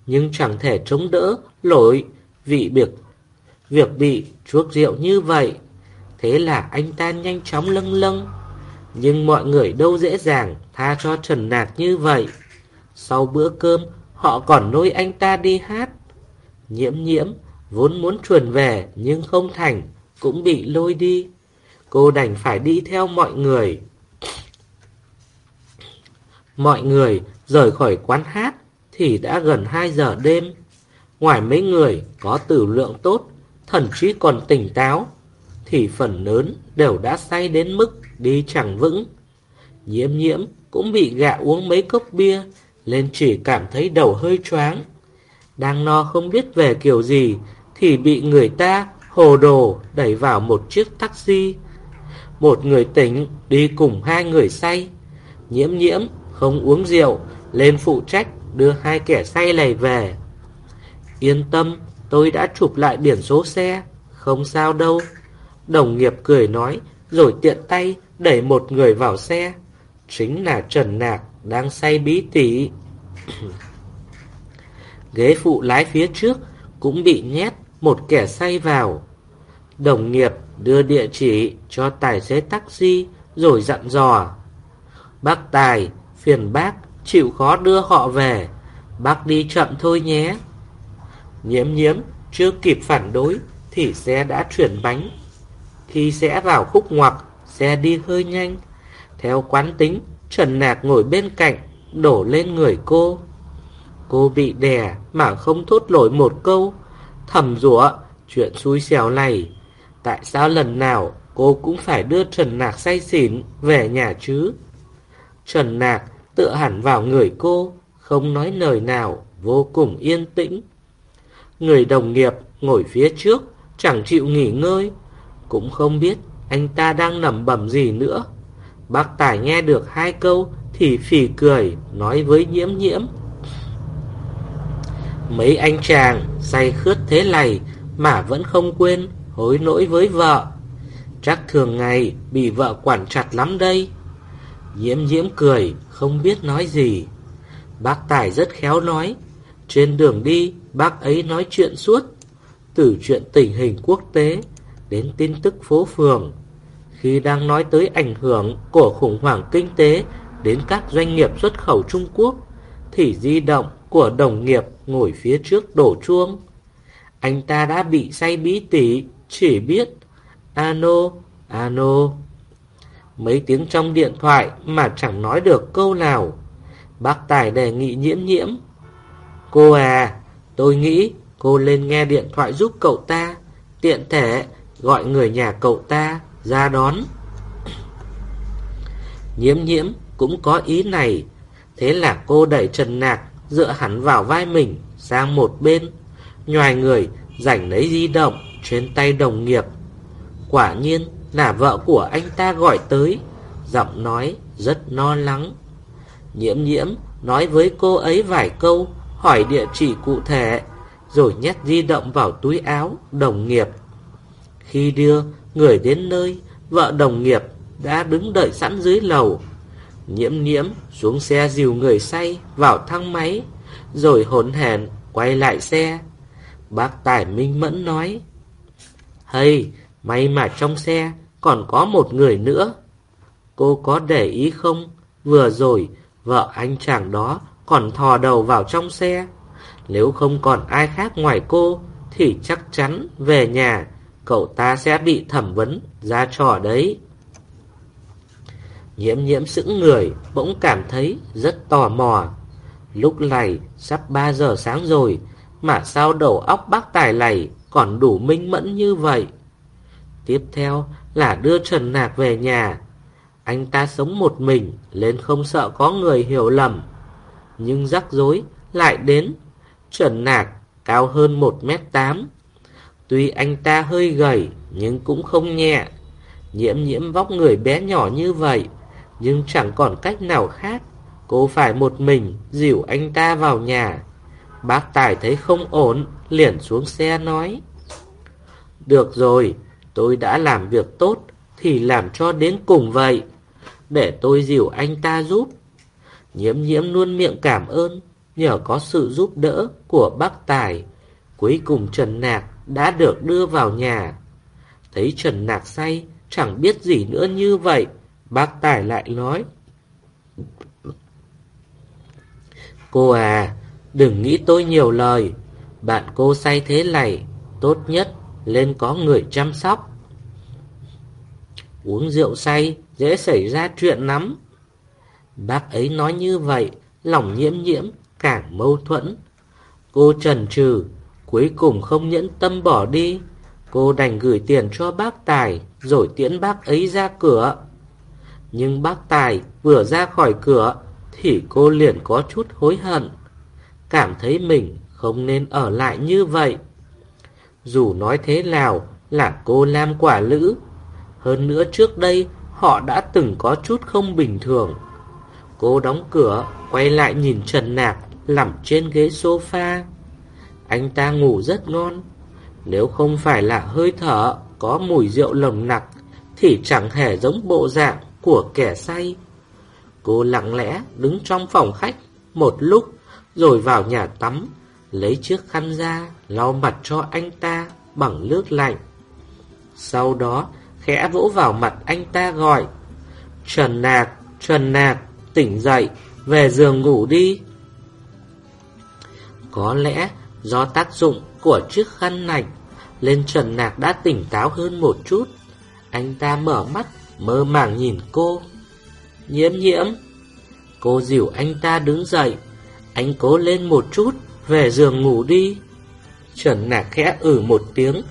S2: nhưng chẳng thể chống đỡ lỗi vị việc việc bị chuốc rượu như vậy. Thế là anh ta nhanh chóng lâng lâng, nhưng mọi người đâu dễ dàng tha cho Trần Nạc như vậy. Sau bữa cơm, họ còn nuôi anh ta đi hát. Nhiễm nhiễm, vốn muốn chuồn về nhưng không thành, cũng bị lôi đi. Cô đành phải đi theo mọi người. Mọi người rời khỏi quán hát thì đã gần 2 giờ đêm. Ngoài mấy người có tử lượng tốt, thậm chí còn tỉnh táo, thì phần lớn đều đã say đến mức đi chẳng vững. Nhiễm nhiễm cũng bị gạ uống mấy cốc bia, nên chỉ cảm thấy đầu hơi choáng. Đang no không biết về kiểu gì, thì bị người ta hồ đồ đẩy vào một chiếc taxi. Một người tỉnh đi cùng hai người say. Nhiễm nhiễm không uống rượu, lên phụ trách đưa hai kẻ say này về. Yên tâm, tôi đã chụp lại biển số xe, không sao đâu. Đồng nghiệp cười nói, rồi tiện tay đẩy một người vào xe. Chính là Trần Nạc đang say bí tỉ. Ghế phụ lái phía trước cũng bị nhét một kẻ say vào. Đồng nghiệp đưa địa chỉ cho tài xế taxi rồi dặn dò. Bác Tài, phiền bác, chịu khó đưa họ về. Bác đi chậm thôi nhé. Nhiễm nhiễm, chưa kịp phản đối thì xe đã chuyển bánh. Khi xe vào khúc ngoặc, xe đi hơi nhanh. Theo quán tính, Trần Nạc ngồi bên cạnh, đổ lên người cô. Cô bị đè mà không thốt nổi một câu. Thầm rủa chuyện xui xẻo này. Tại sao lần nào cô cũng phải đưa Trần Nạc say xỉn về nhà chứ? Trần Nạc tựa hẳn vào người cô, không nói lời nào, vô cùng yên tĩnh. Người đồng nghiệp ngồi phía trước, chẳng chịu nghỉ ngơi, cũng không biết anh ta đang nằm bẩm gì nữa. Bác Tài nghe được hai câu thì phì cười, nói với nhiễm nhiễm. Mấy anh chàng say khướt thế này mà vẫn không quên hối lỗi với vợ. Chắc thường ngày bị vợ quản chặt lắm đây. Nhiễm nhiễm cười, không biết nói gì. Bác Tài rất khéo nói. Trên đường đi, bác ấy nói chuyện suốt. Từ chuyện tình hình quốc tế đến tin tức phố phường. Khi đang nói tới ảnh hưởng của khủng hoảng kinh tế đến các doanh nghiệp xuất khẩu Trung Quốc, thì di động của đồng nghiệp ngồi phía trước đổ chuông. Anh ta đã bị say bí tỉ, chỉ biết Ano, ano. Mấy tiếng trong điện thoại mà chẳng nói được câu nào. Bác Tài đề nghị nhiễm nhiễm. Cô à, tôi nghĩ cô lên nghe điện thoại giúp cậu ta. Tiện thể gọi người nhà cậu ta ra đón. Nhiễm nhiễm cũng có ý này. Thế là cô đẩy Trần Nạc dựa hẳn vào vai mình sang một bên. Nhòi người rảnh lấy di động trên tay đồng nghiệp. Quả nhiên là vợ của anh ta gọi tới, giọng nói rất lo lắng. Nhiễm nhiễm nói với cô ấy vài câu, hỏi địa chỉ cụ thể, rồi nhét di động vào túi áo đồng nghiệp. Khi đưa người đến nơi, vợ đồng nghiệp đã đứng đợi sẵn dưới lầu. Nhiễm nhiễm xuống xe dìu người say vào thang máy, rồi hồn hển quay lại xe. Bác Tài Minh Mẫn nói, "Hây, may mà trong xe còn có một người nữa. Cô có để ý không? Vừa rồi, vợ anh chàng đó còn thò đầu vào trong xe. Nếu không còn ai khác ngoài cô, thì chắc chắn về nhà, cậu ta sẽ bị thẩm vấn, ra trò đấy. Nhiễm nhiễm sững người, bỗng cảm thấy rất tò mò. Lúc này, sắp 3 giờ sáng rồi, mà sao đầu óc bác tài này còn đủ minh mẫn như vậy? Tiếp theo là đưa Trần Nạc về nhà. Anh ta sống một mình, lên không sợ có người hiểu lầm. Nhưng rắc rối lại đến. Trần Nạc cao hơn 1m8. Tuy anh ta hơi gầy, nhưng cũng không nhẹ. Nhiễm nhiễm vóc người bé nhỏ như vậy, nhưng chẳng còn cách nào khác. Cô phải một mình dìu anh ta vào nhà. Bác Tài thấy không ổn, liền xuống xe nói. Được rồi, tôi đã làm việc tốt, thì làm cho đến cùng vậy. Để tôi dìu anh ta giúp. Nhiễm nhiễm luôn miệng cảm ơn, nhờ có sự giúp đỡ của bác Tài. Cuối cùng Trần Nạc đã được đưa vào nhà. Thấy Trần Nạc say, chẳng biết gì nữa như vậy, bác Tài lại nói. Cô à, Đừng nghĩ tôi nhiều lời Bạn cô say thế này Tốt nhất lên có người chăm sóc. Uống rượu say, Dễ xảy ra chuyện lắm. Bác ấy nói như vậy, Lòng nhiễm nhiễm càng mâu thuẫn. Cô trần trừ, Cuối cùng không nhẫn tâm bỏ đi. Cô đành gửi tiền cho bác Tài, Rồi tiễn bác ấy ra cửa. Nhưng bác Tài vừa ra khỏi cửa, Thì cô liền có chút hối hận. Cảm thấy mình không nên ở lại như vậy. Dù nói thế nào, là cô Lam quả lữ. Hơn nữa trước đây, họ đã từng có chút không bình thường. Cô đóng cửa, Quay lại nhìn Trần Nạc Nằm trên ghế sofa. Anh ta ngủ rất ngon. Nếu không phải là hơi thở, Có mùi rượu lồng nặc, Thì chẳng hề giống bộ dạng Của kẻ say. Cô lặng lẽ đứng trong phòng khách Một lúc, Rồi vào nhà tắm. Lấy chiếc khăn ra lau mặt cho anh ta Bằng nước lạnh Sau đó khẽ vỗ vào mặt anh ta gọi Trần Nạc, Trần Nạc tỉnh dậy, về giường ngủ đi. Có lẽ do tác dụng của chiếc khăn lạnh, lên Trần Nạc đã tỉnh táo hơn một chút. Anh ta mở mắt, mơ màng nhìn cô. Nhiễm nhiễm. Cô dìu anh ta đứng dậy. Anh cố lên một chút, về giường ngủ đi. Trần Nạc khẽ ử một tiếng,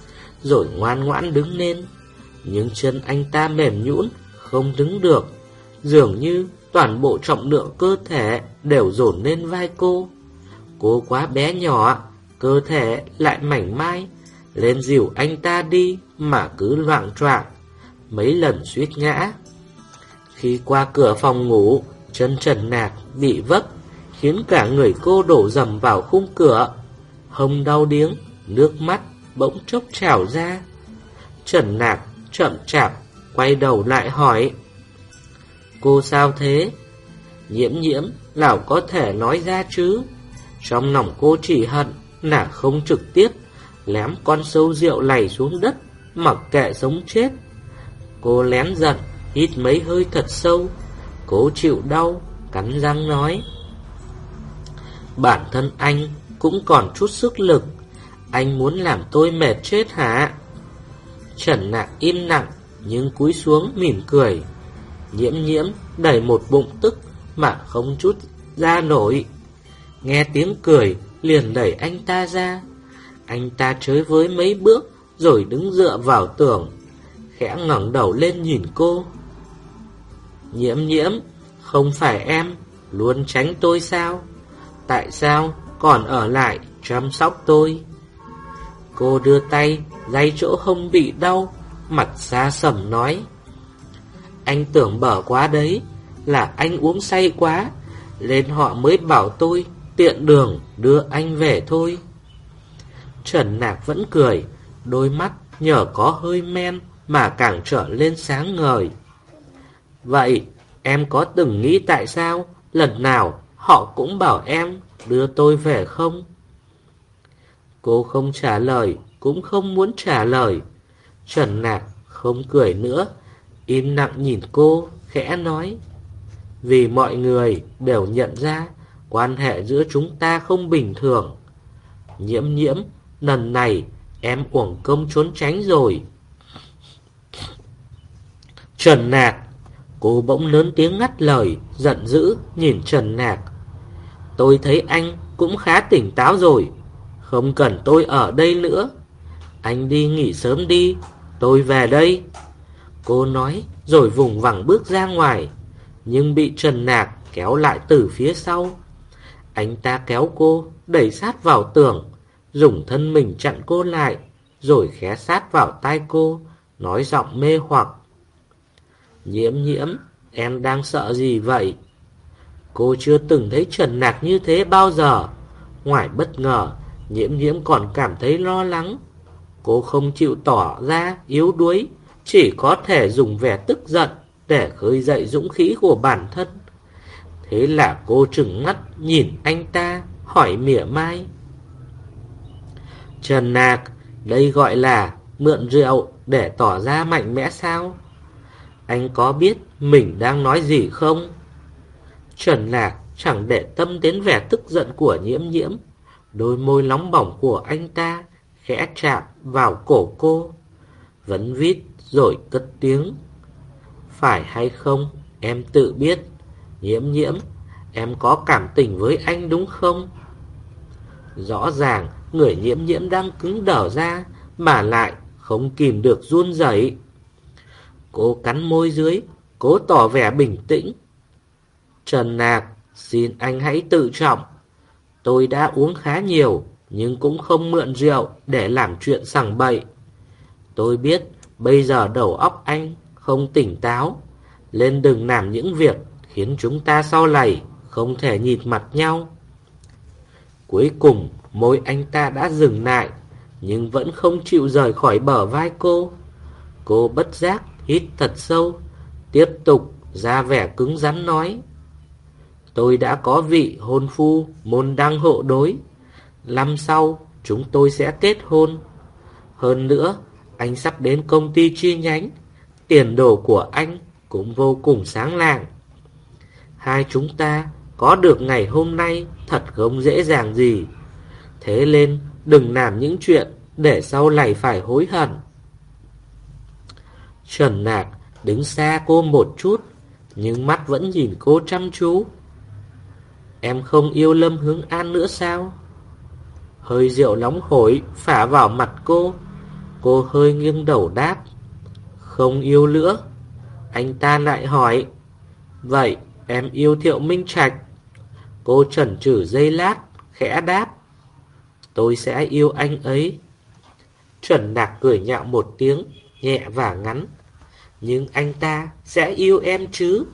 S2: rồi ngoan ngoãn đứng lên. Nhưng chân anh ta mềm nhũn, không đứng được. Dường như toàn bộ trọng lượng cơ thể đều dồn lên vai cô. Cô quá bé nhỏ, cơ thể lại mảnh mai, lên dìu anh ta đi mà cứ loạn troạn, mấy lần suýt ngã. Khi qua cửa phòng ngủ, chân trần nạc bị vấp, khiến cả người cô đổ dầm vào khung cửa. Hông đau điếng, nước mắt bỗng chốc trào ra. Trần nạc chậm chạp, quay đầu lại hỏi. Cô sao thế? Nhiễm nhiễm, nào có thể nói ra chứ? Trong lòng cô chỉ hận là không trực tiếp lém con sâu rượu này xuống đất, mặc kệ sống chết. Cô lén giận, hít mấy hơi thật sâu, cố chịu đau, cắn răng nói. Bản thân anh cũng còn chút sức lực, anh muốn làm tôi mệt chết hả? Trần nạc im lặng, nhưng cúi xuống mỉm cười. Nhiễm nhiễm đẩy một bụng tức mà không chút ra nổi. Nghe tiếng cười, liền đẩy anh ta ra. Anh ta chới với mấy bước, rồi đứng dựa vào tường, khẽ ngẩng đầu lên nhìn cô. Nhiễm nhiễm, không phải em, luôn tránh tôi sao? Tại sao còn ở lại chăm sóc tôi? Cô đưa tay, dây chỗ không bị đau, mặt xa sầm nói. Anh tưởng bở quá đấy, là anh uống say quá, nên họ mới bảo tôi tiện đường đưa anh về thôi. Trần Nạc vẫn cười, đôi mắt nhờ có hơi men mà càng trở lên sáng ngời. Vậy, em có từng nghĩ tại sao lần nào họ cũng bảo em đưa tôi về không? Cô không trả lời, cũng không muốn trả lời. Trần Nạc không cười nữa, im lặng nhìn cô, khẽ nói. Vì mọi người đều nhận ra quan hệ giữa chúng ta không bình thường. Nhiễm nhiễm, lần này em uổng công trốn tránh rồi. Trần Nạc, cô bỗng lớn tiếng ngắt lời, giận dữ nhìn Trần Nạc. Tôi thấy anh cũng khá tỉnh táo rồi, không cần tôi ở đây nữa. Anh đi nghỉ sớm đi, tôi về đây. Cô nói rồi vùng vẳng bước ra ngoài nhưng bị Trần Nạc kéo lại từ phía sau. Anh ta kéo cô, đẩy sát vào tường, dùng thân mình chặn cô lại, rồi khé sát vào tai cô, nói giọng mê hoặc. Nhiễm nhiễm, em đang sợ gì vậy? Cô chưa từng thấy Trần Nạc như thế bao giờ. Ngoài bất ngờ, nhiễm nhiễm còn cảm thấy lo lắng. Cô không chịu tỏ ra yếu đuối, chỉ có thể dùng vẻ tức giận để khơi dậy dũng khí của bản thân. Thế là cô trừng mắt nhìn anh ta, hỏi mỉa mai. Trần Nạc, đây gọi là mượn rượu để tỏ ra mạnh mẽ sao? Anh có biết mình đang nói gì không? Trần lạc chẳng để tâm đến vẻ tức giận của nhiễm nhiễm. Đôi môi nóng bỏng của anh ta khẽ chạm vào cổ cô. vấn vít rồi cất tiếng. Phải hay không, em tự biết. Nhiễm nhiễm, em có cảm tình với anh đúng không? Rõ ràng người nhiễm nhiễm đang cứng đở ra mà lại không kìm được run rẩy. Cô cắn môi dưới, cố tỏ vẻ bình tĩnh. Trần Nạc, xin anh hãy tự trọng. Tôi đã uống khá nhiều, nhưng cũng không mượn rượu để làm chuyện sằng bậy. Tôi biết bây giờ đầu óc anh không tỉnh táo, nên đừng làm những việc khiến chúng ta sau này không thể nhìn mặt nhau. Cuối cùng, môi anh ta đã dừng lại, nhưng vẫn không chịu rời khỏi bờ vai cô. Cô bất giác, hít thật sâu, tiếp tục ra vẻ cứng rắn nói. Tôi đã có vị hôn phu môn đăng hộ đối. Năm sau, chúng tôi sẽ kết hôn. Hơn nữa, anh sắp đến công ty chi nhánh. Tiền đồ của anh cũng vô cùng sáng lạng. Hai chúng ta có được ngày hôm nay thật không dễ dàng gì. Thế nên đừng làm những chuyện để sau này phải hối hận. Trần Nạc đứng xa cô một chút, nhưng mắt vẫn nhìn cô chăm chú. Em không yêu Lâm Hướng An nữa sao? Hơi rượu nóng hổi phả vào mặt cô. Cô hơi nghiêng đầu đáp. Không yêu nữa. Anh ta lại hỏi. Vậy em yêu Thiệu Minh Trạch. Cô chần chừ dây lát, khẽ đáp. Tôi sẽ yêu anh ấy. Chuẩn đạc cười nhạo một tiếng, nhẹ và ngắn. Nhưng anh ta sẽ yêu em chứ?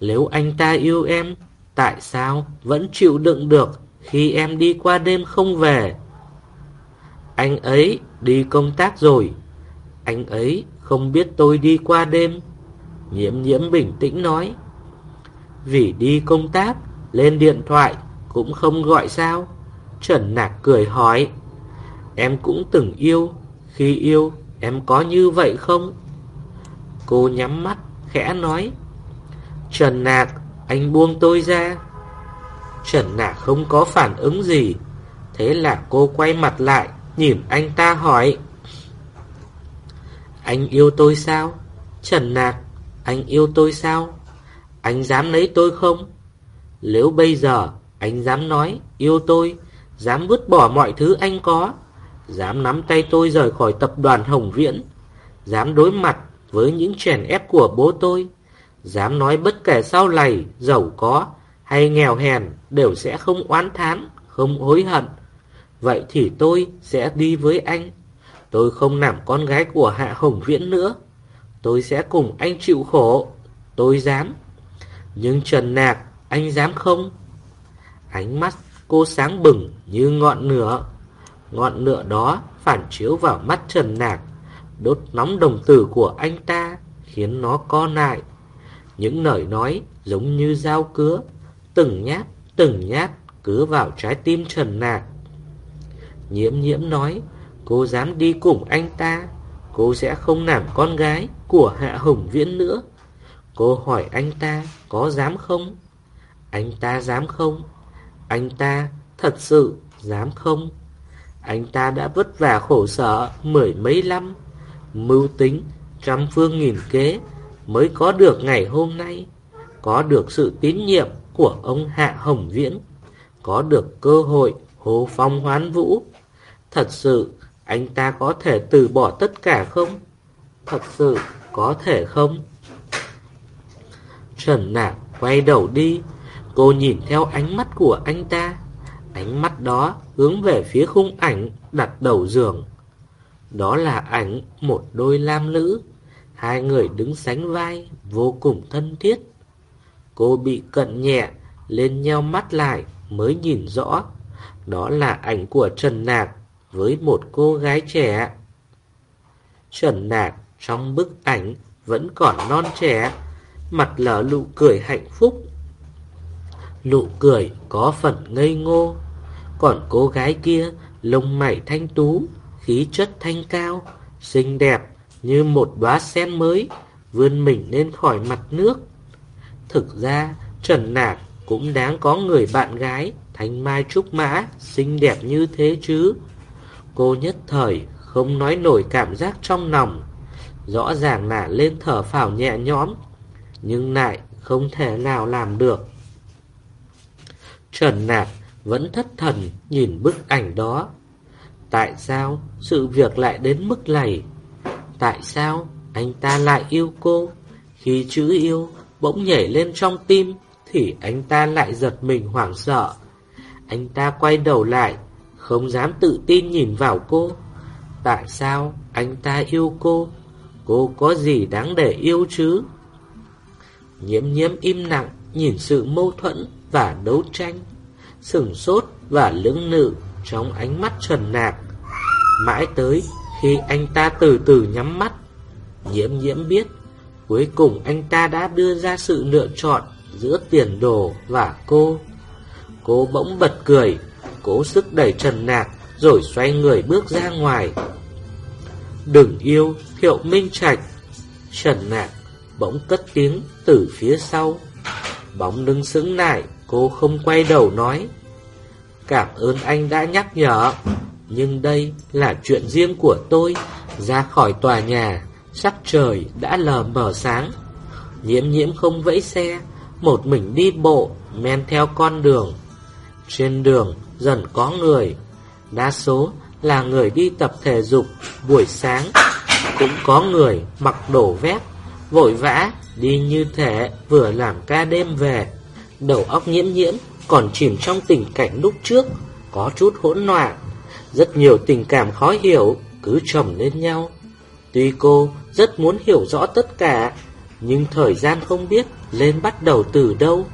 S2: Nếu anh ta yêu em, tại sao vẫn chịu đựng được khi em đi qua đêm không về? Anh ấy đi công tác rồi. Anh ấy không biết tôi đi qua đêm. Nhiễm nhiễm bình tĩnh nói. Vì đi công tác, lên điện thoại cũng không gọi sao. Trần Nạc cười hỏi. Em cũng từng yêu, khi yêu em có như vậy không? Cô nhắm mắt, khẽ nói. Trần Nạc, anh buông tôi ra. Trần Nạc không có phản ứng gì. Thế là cô quay mặt lại, nhìn anh ta hỏi. Anh yêu tôi sao? Trần Nạc, anh yêu tôi sao? Anh dám lấy tôi không? Nếu bây giờ anh dám nói yêu tôi, dám vứt bỏ mọi thứ anh có, dám nắm tay tôi rời khỏi tập đoàn Hồng Viễn, dám đối mặt với những chèn ép của bố tôi, dám nói bất kể sau này giàu có hay nghèo hèn đều sẽ không oán thán, không hối hận. Vậy thì tôi sẽ đi với anh. Tôi không làm con gái của Hạ Hồng Viễn nữa. Tôi sẽ cùng anh chịu khổ. Tôi dám. Nhưng Trần Nạc, anh dám không? Ánh mắt cô sáng bừng như ngọn lửa. Ngọn lửa đó phản chiếu vào mắt Trần Nạc, đốt nóng đồng tử của anh ta, khiến nó co lại. Những lời nói giống như dao cứa, từng nhát, từng nhát cứa vào trái tim Trần Nạc. Nhiễm nhiễm nói, cô dám đi cùng anh ta, cô sẽ không làm con gái của Hạ Hồng Viễn nữa. Cô hỏi anh ta có dám không? Anh ta dám không? Anh ta thật sự dám không? Anh ta đã vất vả khổ sở mười mấy năm, mưu tính trăm phương nghìn kế mới có được ngày hôm nay, có được sự tín nhiệm của ông Hạ Hồng Viễn, có được cơ hội hô phong hoán vũ. Thật sự, anh ta có thể từ bỏ tất cả không? Thật sự, có thể không? Trần Nạc quay đầu đi, cô nhìn theo ánh mắt của anh ta. Ánh mắt đó hướng về phía khung ảnh đặt đầu giường. Đó là ảnh một đôi lam nữ, hai người đứng sánh vai, vô cùng thân thiết. Cô bị cận nhẹ, lên nheo mắt lại mới nhìn rõ. Đó là ảnh của Trần Nạc với một cô gái trẻ. Trần Nạc trong bức ảnh vẫn còn non trẻ, mặt lở nụ cười hạnh phúc. Nụ cười có phần ngây ngô, còn cô gái kia lông mày thanh tú, khí chất thanh cao, xinh đẹp như một đóa sen mới vươn mình lên khỏi mặt nước. Thực ra, Trần Nạc cũng đáng có người bạn gái Thanh Mai Trúc Mã xinh đẹp như thế chứ. Cô nhất thời không nói nổi cảm giác trong lòng. Rõ ràng là lên thở phào nhẹ nhõm, nhưng lại không thể nào làm được. Trần Nạc vẫn thất thần nhìn bức ảnh đó. Tại sao sự việc lại đến mức này? Tại sao anh ta lại yêu cô? Khi chữ yêu bỗng nhảy lên trong tim thì anh ta lại giật mình hoảng sợ. Anh ta quay đầu lại, không dám tự tin nhìn vào cô. Tại sao anh ta yêu cô? Cô có gì đáng để yêu chứ? Nhiễm nhiễm im lặng nhìn sự mâu thuẫn và đấu tranh, sừng sốt và lưỡng lự trong ánh mắt trần nạc. Mãi tới khi anh ta từ từ nhắm mắt, nhiễm nhiễm biết cuối cùng anh ta đã đưa ra sự lựa chọn giữa tiền đồ và cô. Cô bỗng bật cười, cố sức đẩy Trần Nạc rồi xoay người bước ra ngoài. Đừng yêu Thiệu Minh Trạch. Trần Nạc bỗng cất tiếng từ phía sau. Bóng đứng sững lại, cô không quay đầu nói. Cảm ơn anh đã nhắc nhở, nhưng đây là chuyện riêng của tôi. Ra khỏi tòa nhà, sắc trời đã lờ mờ sáng. Nhiễm nhiễm không vẫy xe, một mình đi bộ, men theo con đường. Trên đường dần có người, đa số là người đi tập thể dục buổi sáng, cũng có người mặc đồ vét, vội vã đi như thể vừa làm ca đêm về. Đầu óc nhiễm nhiễm còn chìm trong tình cảnh lúc trước, có chút hỗn loạn. Rất nhiều tình cảm khó hiểu cứ chồng lên nhau. Tuy cô rất muốn hiểu rõ tất cả, nhưng thời gian không biết lên bắt đầu từ đâu.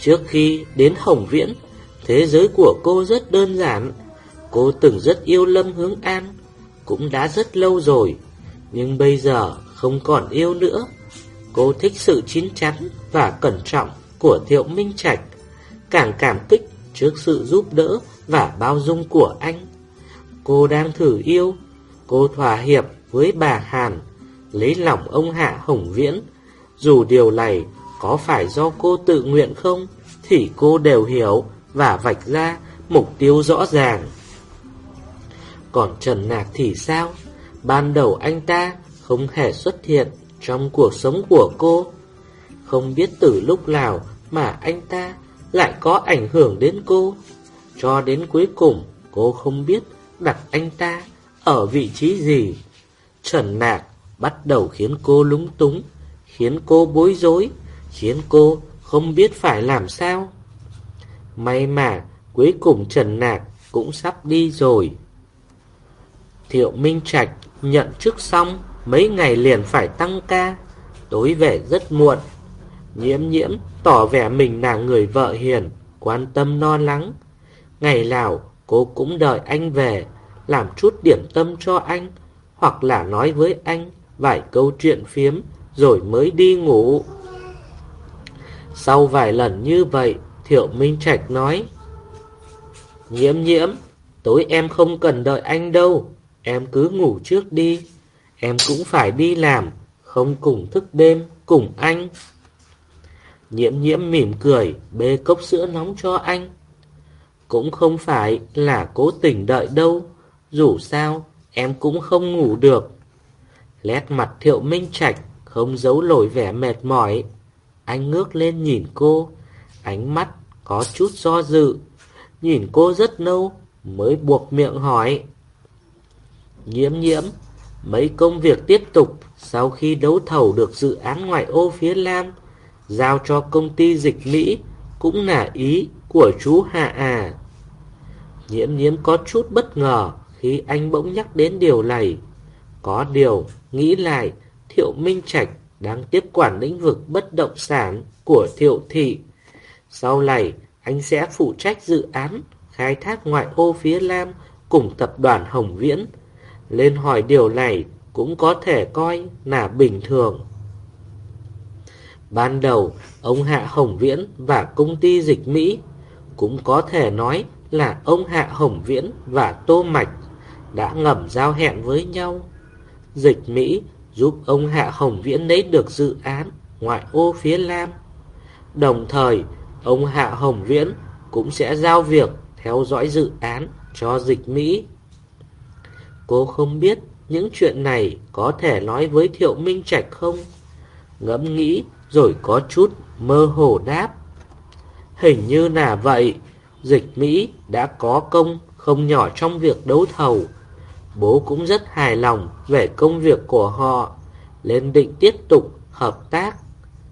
S2: Trước khi đến Hồng Viễn, thế giới của cô rất đơn giản. Cô từng rất yêu Lâm Hướng An, cũng đã rất lâu rồi, nhưng bây giờ không còn yêu nữa. Cô thích sự chín chắn và cẩn trọng của Thiệu Minh Trạch, càng cảm kích trước sự giúp đỡ và bao dung của anh. Cô đang thử yêu, cô thỏa hiệp với bà Hàn, lấy lòng ông Hạ Hồng Viễn. Dù điều này có phải do cô tự nguyện không, thì cô đều hiểu và vạch ra mục tiêu rõ ràng. Còn Trần Nạc thì sao? Ban đầu anh ta không hề xuất hiện trong cuộc sống của cô. Không biết từ lúc nào mà anh ta lại có ảnh hưởng đến cô. Cho đến cuối cùng cô không biết đặt anh ta ở vị trí gì. Trần Nạc bắt đầu khiến cô lúng túng, khiến cô bối rối, khiến cô không biết phải làm sao. May mà cuối cùng Trần Nạc cũng sắp đi rồi. Thiệu Minh Trạch nhận chức xong, mấy ngày liền phải tăng ca, tối về rất muộn. Nhiễm nhiễm tỏ vẻ mình là người vợ hiền, quan tâm lo lắng. Ngày nào cô cũng đợi anh về, làm chút điểm tâm cho anh, hoặc là nói với anh vài câu chuyện phiếm rồi mới đi ngủ. Sau vài lần như vậy, Thiệu Minh Trạch nói Nhiễm nhiễm, tối em không cần đợi anh đâu, em cứ ngủ trước đi. Em cũng phải đi làm, không cùng thức đêm cùng anh. Nhiễm nhiễm mỉm cười, bê cốc sữa nóng cho anh. Cũng không phải là cố tình đợi đâu, dù sao em cũng không ngủ được. Lét mặt thiệu minh trạch, không giấu nổi vẻ mệt mỏi. Anh ngước lên nhìn cô, ánh mắt có chút do dự. Nhìn cô rất lâu, mới buộc miệng hỏi. Nhiễm nhiễm, mấy công việc tiếp tục sau khi đấu thầu được dự án ngoại ô phía Lam, giao cho công ty dịch Mỹ cũng là ý của chú Hạ à. Nhiễm nhiễm có chút bất ngờ khi anh bỗng nhắc đến điều này. Có điều, nghĩ lại, Thiệu Minh Trạch đang tiếp quản lĩnh vực bất động sản của Thiệu Thị. Sau này, anh sẽ phụ trách dự án khai thác ngoại ô phía Lam cùng tập đoàn Hồng Viễn. Lên hỏi điều này cũng có thể coi là bình thường. Ban đầu, ông Hạ Hồng Viễn và công ty dịch Mỹ cũng có thể nói là ông Hạ Hồng Viễn và Tô Mạch đã ngầm giao hẹn với nhau. Dịch Mỹ giúp ông Hạ Hồng Viễn lấy được dự án ngoại ô phía Lam. Đồng thời, ông Hạ Hồng Viễn cũng sẽ giao việc theo dõi dự án cho dịch Mỹ. Cô không biết những chuyện này có thể nói với Thiệu Minh Trạch không? Ngẫm nghĩ rồi có chút mơ hồ đáp. Hình như là vậy, dịch Mỹ đã có công không nhỏ trong việc đấu thầu. Bố cũng rất hài lòng về công việc của họ, lên định tiếp tục hợp tác.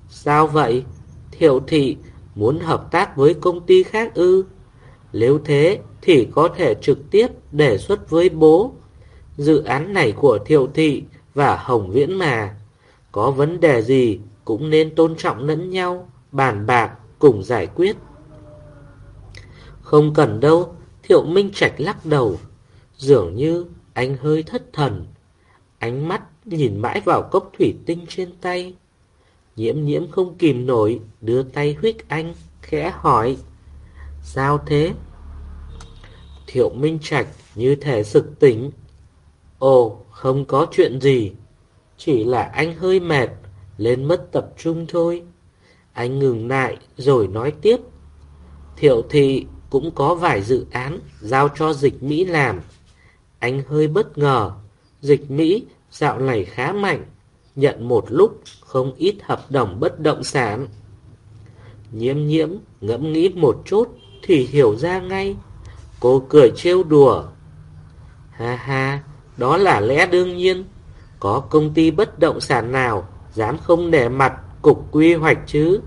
S2: Sao vậy? Thiệu thị muốn hợp tác với công ty khác ư? Nếu thế thì có thể trực tiếp đề xuất với bố. Dự án này của Thiệu thị và Hồng Viễn mà. Có vấn đề gì cũng nên tôn trọng lẫn nhau, bàn bạc, cùng giải quyết. Không cần đâu, Thiệu Minh Trạch lắc đầu. Dường như anh hơi thất thần. Ánh mắt nhìn mãi vào cốc thủy tinh trên tay. Nhiễm nhiễm không kìm nổi, đưa tay huyết anh, khẽ hỏi. Sao thế? Thiệu Minh Trạch như thể sực tỉnh. Ồ, không có chuyện gì. Chỉ là anh hơi mệt, lên mất tập trung thôi. Anh ngừng lại rồi nói tiếp. Thiệu thị cũng có vài dự án giao cho dịch Mỹ làm. Anh hơi bất ngờ, dịch Mỹ dạo này khá mạnh, nhận một lúc không ít hợp đồng bất động sản. Nhiễm nhiễm ngẫm nghĩ một chút thì hiểu ra ngay. Cô cười trêu đùa. Ha ha, đó là lẽ đương nhiên. Có công ty bất động sản nào dám không để mặt cục quy hoạch chứ?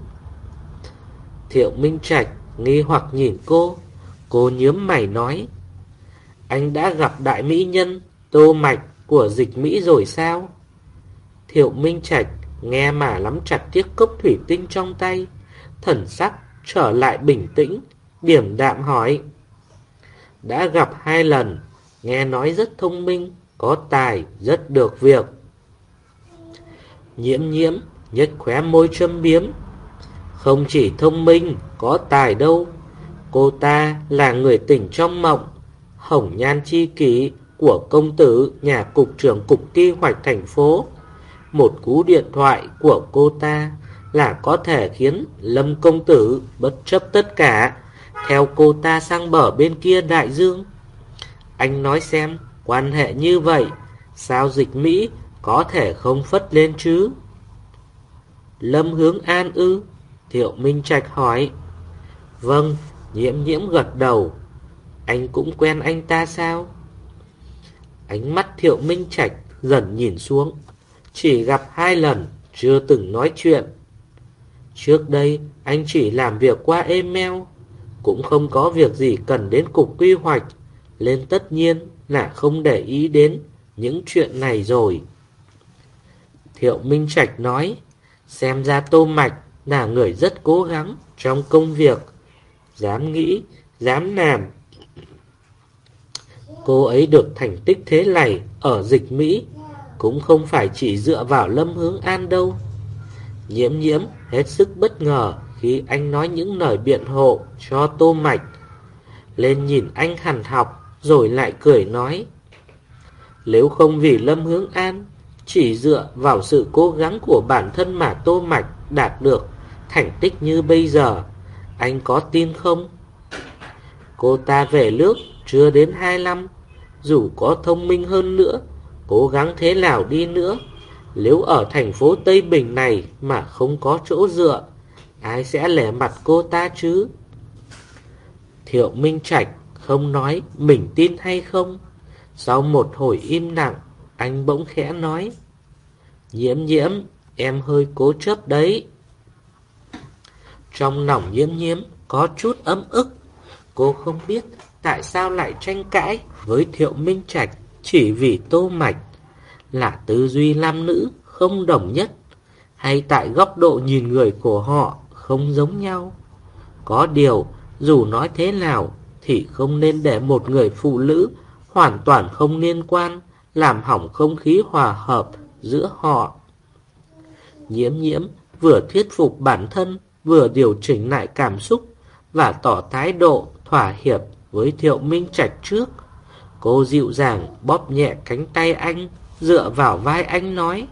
S2: Thiệu Minh Trạch nghi hoặc nhìn cô. Cô nhớm mày nói. Anh đã gặp đại mỹ nhân Tô Mạch của dịch Mỹ rồi sao? Thiệu Minh Trạch nghe mà lắm chặt chiếc cốc thủy tinh trong tay, thần sắc trở lại bình tĩnh, điểm đạm hỏi. Đã gặp hai lần, nghe nói rất thông minh, có tài, rất được việc. Nhiễm nhiễm, nhất khóe môi châm biếm. Không chỉ thông minh, có tài đâu. Cô ta là người tỉnh trong mộng, hồng nhan chi kỷ của công tử nhà cục trưởng cục kế hoạch thành phố. Một cú điện thoại của cô ta là có thể khiến Lâm công tử bất chấp tất cả, theo cô ta sang bờ bên kia đại dương. Anh nói xem, quan hệ như vậy, sao dịch Mỹ có thể không phất lên chứ? Lâm hướng an ư? Thiệu Minh Trạch hỏi. Vâng, nhiễm nhiễm gật đầu. Anh cũng quen anh ta sao? Ánh mắt Thiệu Minh Trạch dần nhìn xuống. Chỉ gặp hai lần, chưa từng nói chuyện. Trước đây, anh chỉ làm việc qua email, cũng không có việc gì cần đến cục quy hoạch, nên tất nhiên là không để ý đến những chuyện này rồi. Thiệu Minh Trạch nói, xem ra Tô Mạch là người rất cố gắng trong công việc, dám nghĩ, dám làm. Cô ấy được thành tích thế này ở dịch Mỹ, cũng không phải chỉ dựa vào Lâm Hướng An đâu. Nhiễm nhiễm hết sức bất ngờ khi anh nói những lời biện hộ cho Tô Mạch. Lên nhìn anh hằn học rồi lại cười nói. Nếu không vì Lâm Hướng An, chỉ dựa vào sự cố gắng của bản thân mà Tô Mạch đạt được thành tích như bây giờ, anh có tin không? Cô ta về nước chưa đến 2 năm, dù có thông minh hơn nữa, cố gắng thế nào đi nữa, nếu ở thành phố Tây Bình này mà không có chỗ dựa, ai sẽ lẻ mặt cô ta chứ? Thiệu Minh Trạch không nói mình tin hay không. Sau một hồi im lặng, anh bỗng khẽ nói. Nhiễm nhiễm, em hơi cố chấp đấy. Trong lòng nhiễm nhiễm có chút ấm ức. Cô không biết tại sao lại tranh cãi với Thiệu Minh Trạch chỉ vì tô mạch. Là tư duy nam nữ không đồng nhất hay tại góc độ nhìn người của họ không giống nhau. Có điều, dù nói thế nào thì không nên để một người phụ nữ hoàn toàn không liên quan làm hỏng không khí hòa hợp giữa họ. Nhiễm nhiễm vừa thuyết phục bản thân vừa điều chỉnh lại cảm xúc và tỏ thái độ thỏa hiệp với Thiệu Minh Trạch trước. Cô dịu dàng bóp nhẹ cánh tay anh, dựa vào vai anh nói.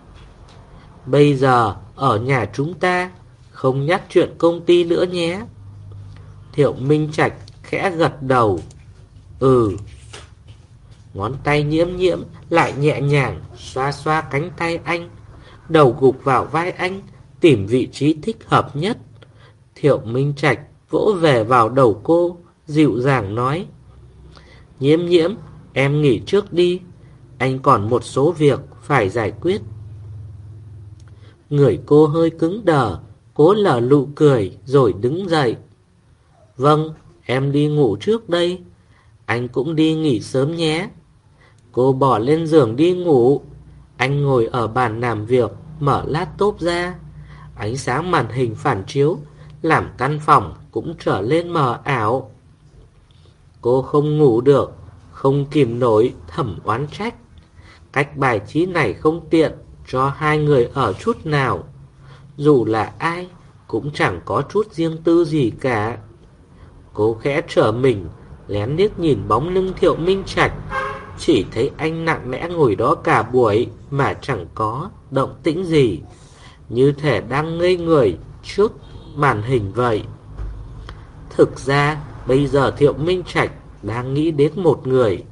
S2: Bây giờ, ở nhà chúng ta, không nhắc chuyện công ty nữa nhé. Thiệu Minh Trạch khẽ gật đầu. Ừ. Ngón tay nhiễm nhiễm lại nhẹ nhàng xoa xoa cánh tay anh. Đầu gục vào vai anh, tìm vị trí thích hợp nhất. Thiệu Minh Trạch vỗ về vào đầu cô, dịu dàng nói. Nhiễm nhiễm, em nghỉ trước đi. Anh còn một số việc phải giải quyết. Người cô hơi cứng đờ, cố lở lụ cười rồi đứng dậy. Vâng, em đi ngủ trước đây. Anh cũng đi nghỉ sớm nhé. Cô bỏ lên giường đi ngủ. Anh ngồi ở bàn làm việc, mở laptop ra. Ánh sáng màn hình phản chiếu, làm căn phòng cũng trở lên mờ ảo. Cô không ngủ được, không kìm nổi thẩm oán trách. Cách bài trí này không tiện cho hai người ở chút nào. Dù là ai, cũng chẳng có chút riêng tư gì cả. Cô khẽ trở mình, lén liếc nhìn bóng lưng thiệu minh trạch. Chỉ thấy anh nặng lẽ ngồi đó cả buổi mà chẳng có động tĩnh gì. Như thể đang ngây người trước màn hình vậy. Thực ra, bây giờ Thiệu Minh Trạch đang nghĩ đến một người.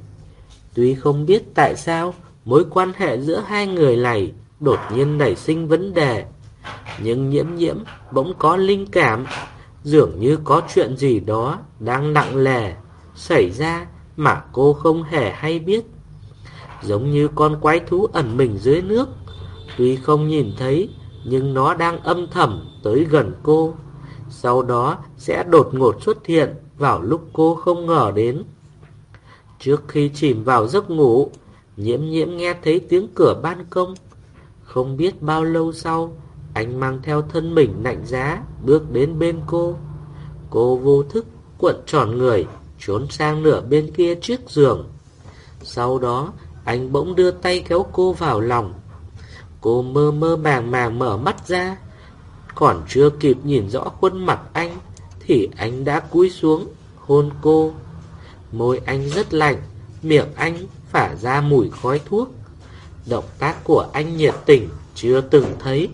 S2: Tuy không biết tại sao mối quan hệ giữa hai người này đột nhiên nảy sinh vấn đề, nhưng nhiễm nhiễm bỗng có linh cảm, dường như có chuyện gì đó đang nặng lề xảy ra mà cô không hề hay biết. Giống như con quái thú ẩn mình dưới nước, tuy không nhìn thấy nhưng nó đang âm thầm tới gần cô. Sau đó sẽ đột ngột xuất hiện vào lúc cô không ngờ đến. Trước khi chìm vào giấc ngủ, nhiễm nhiễm nghe thấy tiếng cửa ban công. Không biết bao lâu sau, anh mang theo thân mình lạnh giá, bước đến bên cô. Cô vô thức cuộn tròn người, trốn sang nửa bên kia chiếc giường. Sau đó, anh bỗng đưa tay kéo cô vào lòng. Cô mơ mơ màng màng mở mắt ra. Còn chưa kịp nhìn rõ khuôn mặt anh, thì anh đã cúi xuống, hôn cô. Môi anh rất lạnh, miệng anh phả ra mùi khói thuốc. Động tác của anh nhiệt tình, chưa từng thấy.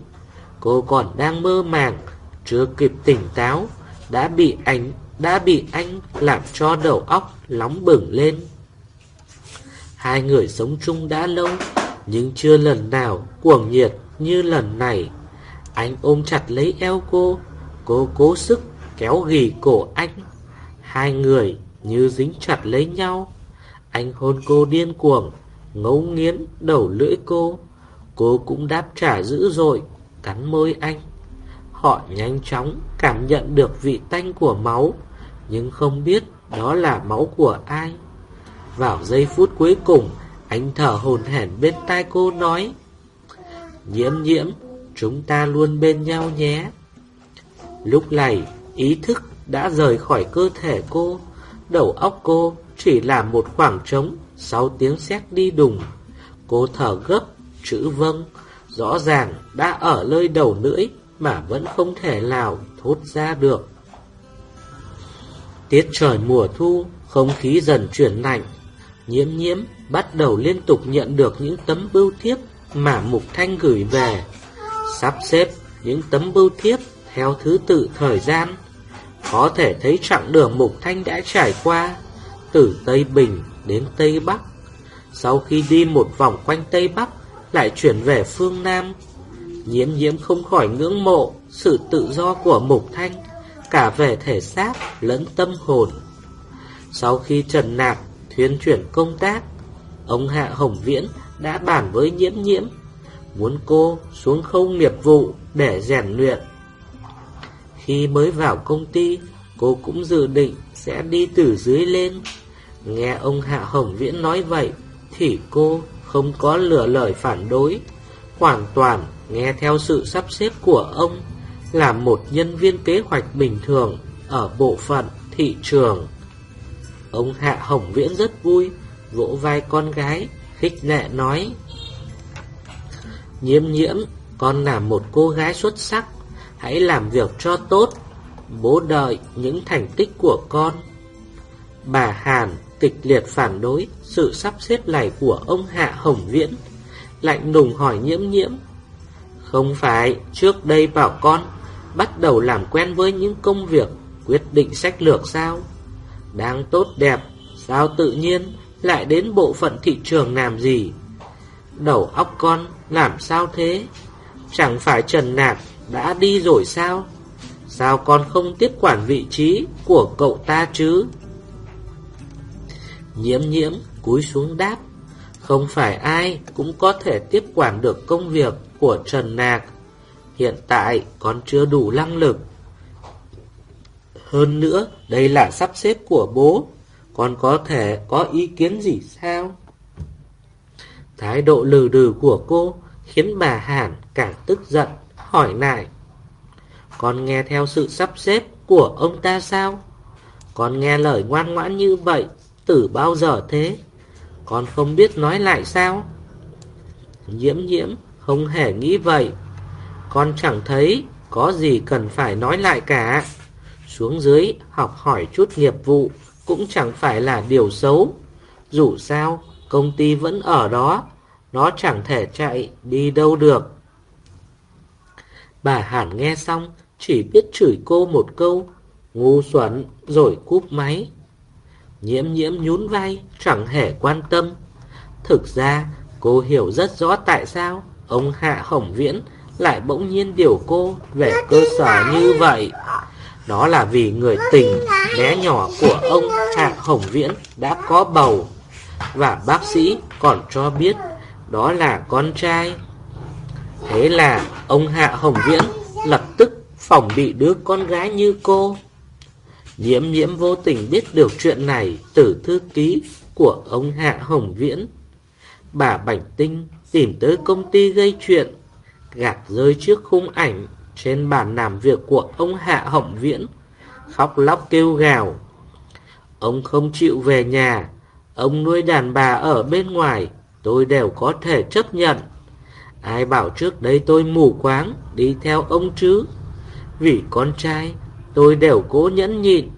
S2: Cô còn đang mơ màng, chưa kịp tỉnh táo, đã bị anh đã bị anh làm cho đầu óc nóng bừng lên. Hai người sống chung đã lâu, nhưng chưa lần nào cuồng nhiệt như lần này. Anh ôm chặt lấy eo cô, cô cố sức kéo ghì cổ anh. Hai người như dính chặt lấy nhau. Anh hôn cô điên cuồng, ngấu nghiến đầu lưỡi cô. Cô cũng đáp trả dữ dội, cắn môi anh. Họ nhanh chóng cảm nhận được vị tanh của máu, nhưng không biết đó là máu của ai. Vào giây phút cuối cùng, anh thở hồn hển bên tai cô nói Nhiễm nhiễm, chúng ta luôn bên nhau nhé. Lúc này, ý thức đã rời khỏi cơ thể cô, đầu óc cô chỉ là một khoảng trống sau tiếng sét đi đùng. Cô thở gấp, chữ vâng, rõ ràng đã ở nơi đầu lưỡi mà vẫn không thể nào thốt ra được. Tiết trời mùa thu, không khí dần chuyển lạnh. Nhiễm nhiễm bắt đầu liên tục nhận được những tấm bưu thiếp mà Mục Thanh gửi về. Sắp xếp những tấm bưu thiếp theo thứ tự thời gian. Có thể thấy chặng đường Mục Thanh đã trải qua, từ Tây Bình đến Tây Bắc. Sau khi đi một vòng quanh Tây Bắc, lại chuyển về phương Nam. Nhiễm nhiễm không khỏi ngưỡng mộ sự tự do của Mục Thanh, cả về thể xác lẫn tâm hồn. Sau khi Trần Nạp thuyên chuyển công tác, ông Hạ Hồng Viễn đã bàn với nhiễm nhiễm, muốn cô xuống khâu nghiệp vụ để rèn luyện. Khi mới vào công ty, cô cũng dự định sẽ đi từ dưới lên. Nghe ông Hạ Hồng Viễn nói vậy, thì cô không có lửa lời phản đối, hoàn toàn nghe theo sự sắp xếp của ông, là một nhân viên kế hoạch bình thường ở bộ phận thị trường. Ông Hạ Hồng Viễn rất vui, vỗ vai con gái, khích lệ nói. Nhiễm nhiễm, con là một cô gái xuất sắc, hãy làm việc cho tốt, bố đợi những thành tích của con. Bà Hàn kịch liệt phản đối sự sắp xếp này của ông Hạ Hồng Viễn, lạnh lùng hỏi nhiễm nhiễm. Không phải trước đây bảo con bắt đầu làm quen với những công việc quyết định sách lược sao? Đang tốt đẹp, sao tự nhiên lại đến bộ phận thị trường làm gì? Đầu óc con làm sao thế? Chẳng phải Trần Nạp đã đi rồi sao? Sao con không tiếp quản vị trí của cậu ta chứ? Nhiễm nhiễm cúi xuống đáp Không phải ai cũng có thể tiếp quản được công việc của Trần Nạc Hiện tại còn chưa đủ năng lực Hơn nữa đây là sắp xếp của bố còn có thể có ý kiến gì sao? Thái độ lừ đừ của cô khiến bà Hàn càng tức giận, hỏi lại. Con nghe theo sự sắp xếp của ông ta sao? Con nghe lời ngoan ngoãn như vậy từ bao giờ thế? Con không biết nói lại sao? Nhiễm nhiễm không hề nghĩ vậy. Con chẳng thấy có gì cần phải nói lại cả. Xuống dưới học hỏi chút nghiệp vụ cũng chẳng phải là điều xấu. Dù sao, công ty vẫn ở đó, nó chẳng thể chạy đi đâu được. Bà Hàn nghe xong, chỉ biết chửi cô một câu, ngu xuẩn rồi cúp máy. Nhiễm nhiễm nhún vai, chẳng hề quan tâm. Thực ra, cô hiểu rất rõ tại sao ông Hạ Hồng Viễn lại bỗng nhiên điều cô về cơ sở như vậy. Đó là vì người tình bé nhỏ của ông Hạ Hồng Viễn đã có bầu. Và bác sĩ còn cho biết đó là con trai. Thế là ông Hạ Hồng Viễn lập tức phòng bị đứa con gái như cô. Nhiễm nhiễm vô tình biết được chuyện này từ thư ký của ông Hạ Hồng Viễn. Bà Bảnh Tinh tìm tới công ty gây chuyện, gạt rơi trước khung ảnh trên bàn làm việc của ông Hạ Hồng Viễn, khóc lóc kêu gào. Ông không chịu về nhà, ông nuôi đàn bà ở bên ngoài, tôi đều có thể chấp nhận. Ai bảo trước đây tôi mù quáng đi theo ông chứ? Vì con trai, tôi đều cố nhẫn nhịn.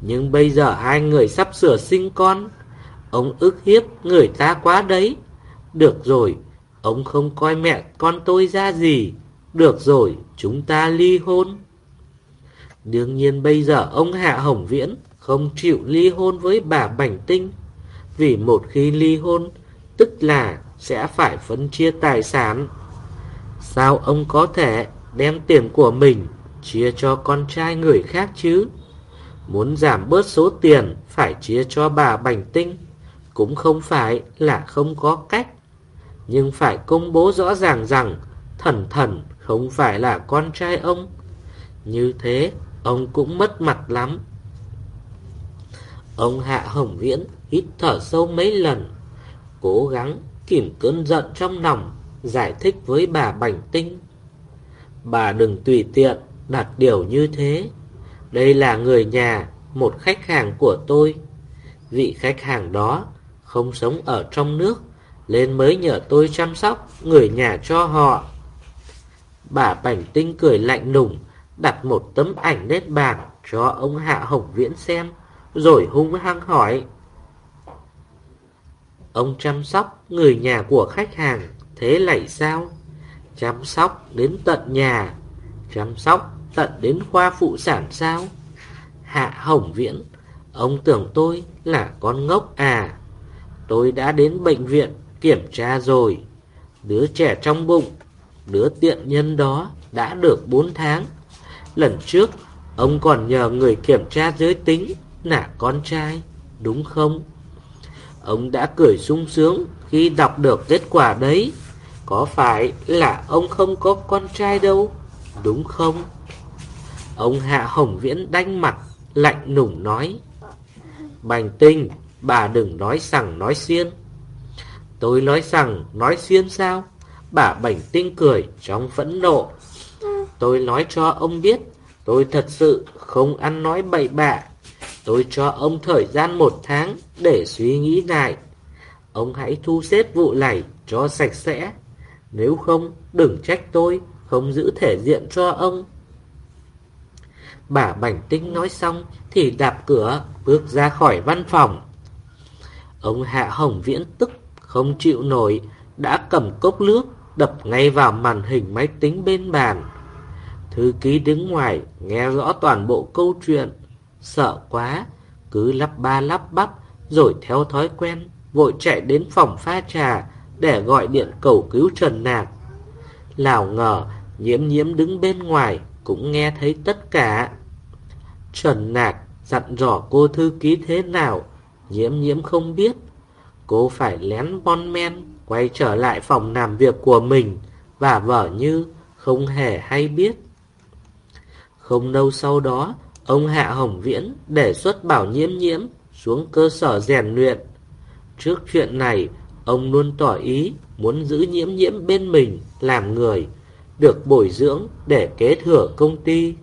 S2: Nhưng bây giờ hai người sắp sửa sinh con. Ông ức hiếp người ta quá đấy. Được rồi, ông không coi mẹ con tôi ra gì. Được rồi, chúng ta ly hôn. Đương nhiên bây giờ ông Hạ Hồng Viễn không chịu ly hôn với bà Bảnh Tinh. Vì một khi ly hôn, tức là sẽ phải phân chia tài sản. Sao ông có thể đem tiền của mình chia cho con trai người khác chứ? Muốn giảm bớt số tiền phải chia cho bà Bảnh Tinh cũng không phải là không có cách. Nhưng phải công bố rõ ràng rằng thần thần không phải là con trai ông. Như thế ông cũng mất mặt lắm. Ông Hạ Hồng Viễn hít thở sâu mấy lần, cố gắng kìm cơn giận trong lòng, giải thích với bà Bảnh Tinh. Bà đừng tùy tiện đặt điều như thế. Đây là người nhà, một khách hàng của tôi. Vị khách hàng đó không sống ở trong nước, lên mới nhờ tôi chăm sóc người nhà cho họ. Bà Bảnh Tinh cười lạnh lùng, đặt một tấm ảnh lên bàn cho ông Hạ Hồng Viễn xem, rồi hung hăng hỏi. Ông chăm sóc người nhà của khách hàng, thế lại sao? Chăm sóc đến tận nhà, chăm sóc tận đến khoa phụ sản sao? Hạ Hồng Viễn, ông tưởng tôi là con ngốc à? Tôi đã đến bệnh viện kiểm tra rồi. Đứa trẻ trong bụng, đứa tiện nhân đó đã được 4 tháng. Lần trước, ông còn nhờ người kiểm tra giới tính là con trai, đúng không? Ông đã cười sung sướng khi đọc được kết quả đấy. Có phải là ông không có con trai đâu, đúng không? Ông Hạ Hồng Viễn đanh mặt, lạnh nùng nói. Bành tinh, bà đừng nói sằng nói xiên. Tôi nói rằng, nói xuyên sao? Bà bảnh tinh cười trong phẫn nộ. Tôi nói cho ông biết, tôi thật sự không ăn nói bậy bạ. Tôi cho ông thời gian một tháng để suy nghĩ lại. Ông hãy thu xếp vụ này cho sạch sẽ. Nếu không, đừng trách tôi, không giữ thể diện cho ông. Bà Bảnh Tinh nói xong thì đạp cửa bước ra khỏi văn phòng. Ông Hạ Hồng Viễn tức không chịu nổi, đã cầm cốc nước đập ngay vào màn hình máy tính bên bàn. Thư ký đứng ngoài nghe rõ toàn bộ câu chuyện, sợ quá, cứ lắp ba lắp bắp, rồi theo thói quen, vội chạy đến phòng pha trà để gọi điện cầu cứu Trần Nạc. Lào ngờ, nhiễm nhiễm đứng bên ngoài, cũng nghe thấy tất cả. Trần Nạc dặn dò cô thư ký thế nào, nhiễm nhiễm không biết. Cô phải lén bon men, quay trở lại phòng làm việc của mình, và vở như không hề hay biết. Không lâu sau đó, ông Hạ Hồng Viễn đề xuất bảo nhiễm nhiễm xuống cơ sở rèn luyện. Trước chuyện này, ông luôn tỏ ý muốn giữ nhiễm nhiễm bên mình làm người, được bồi dưỡng để kế thừa công ty.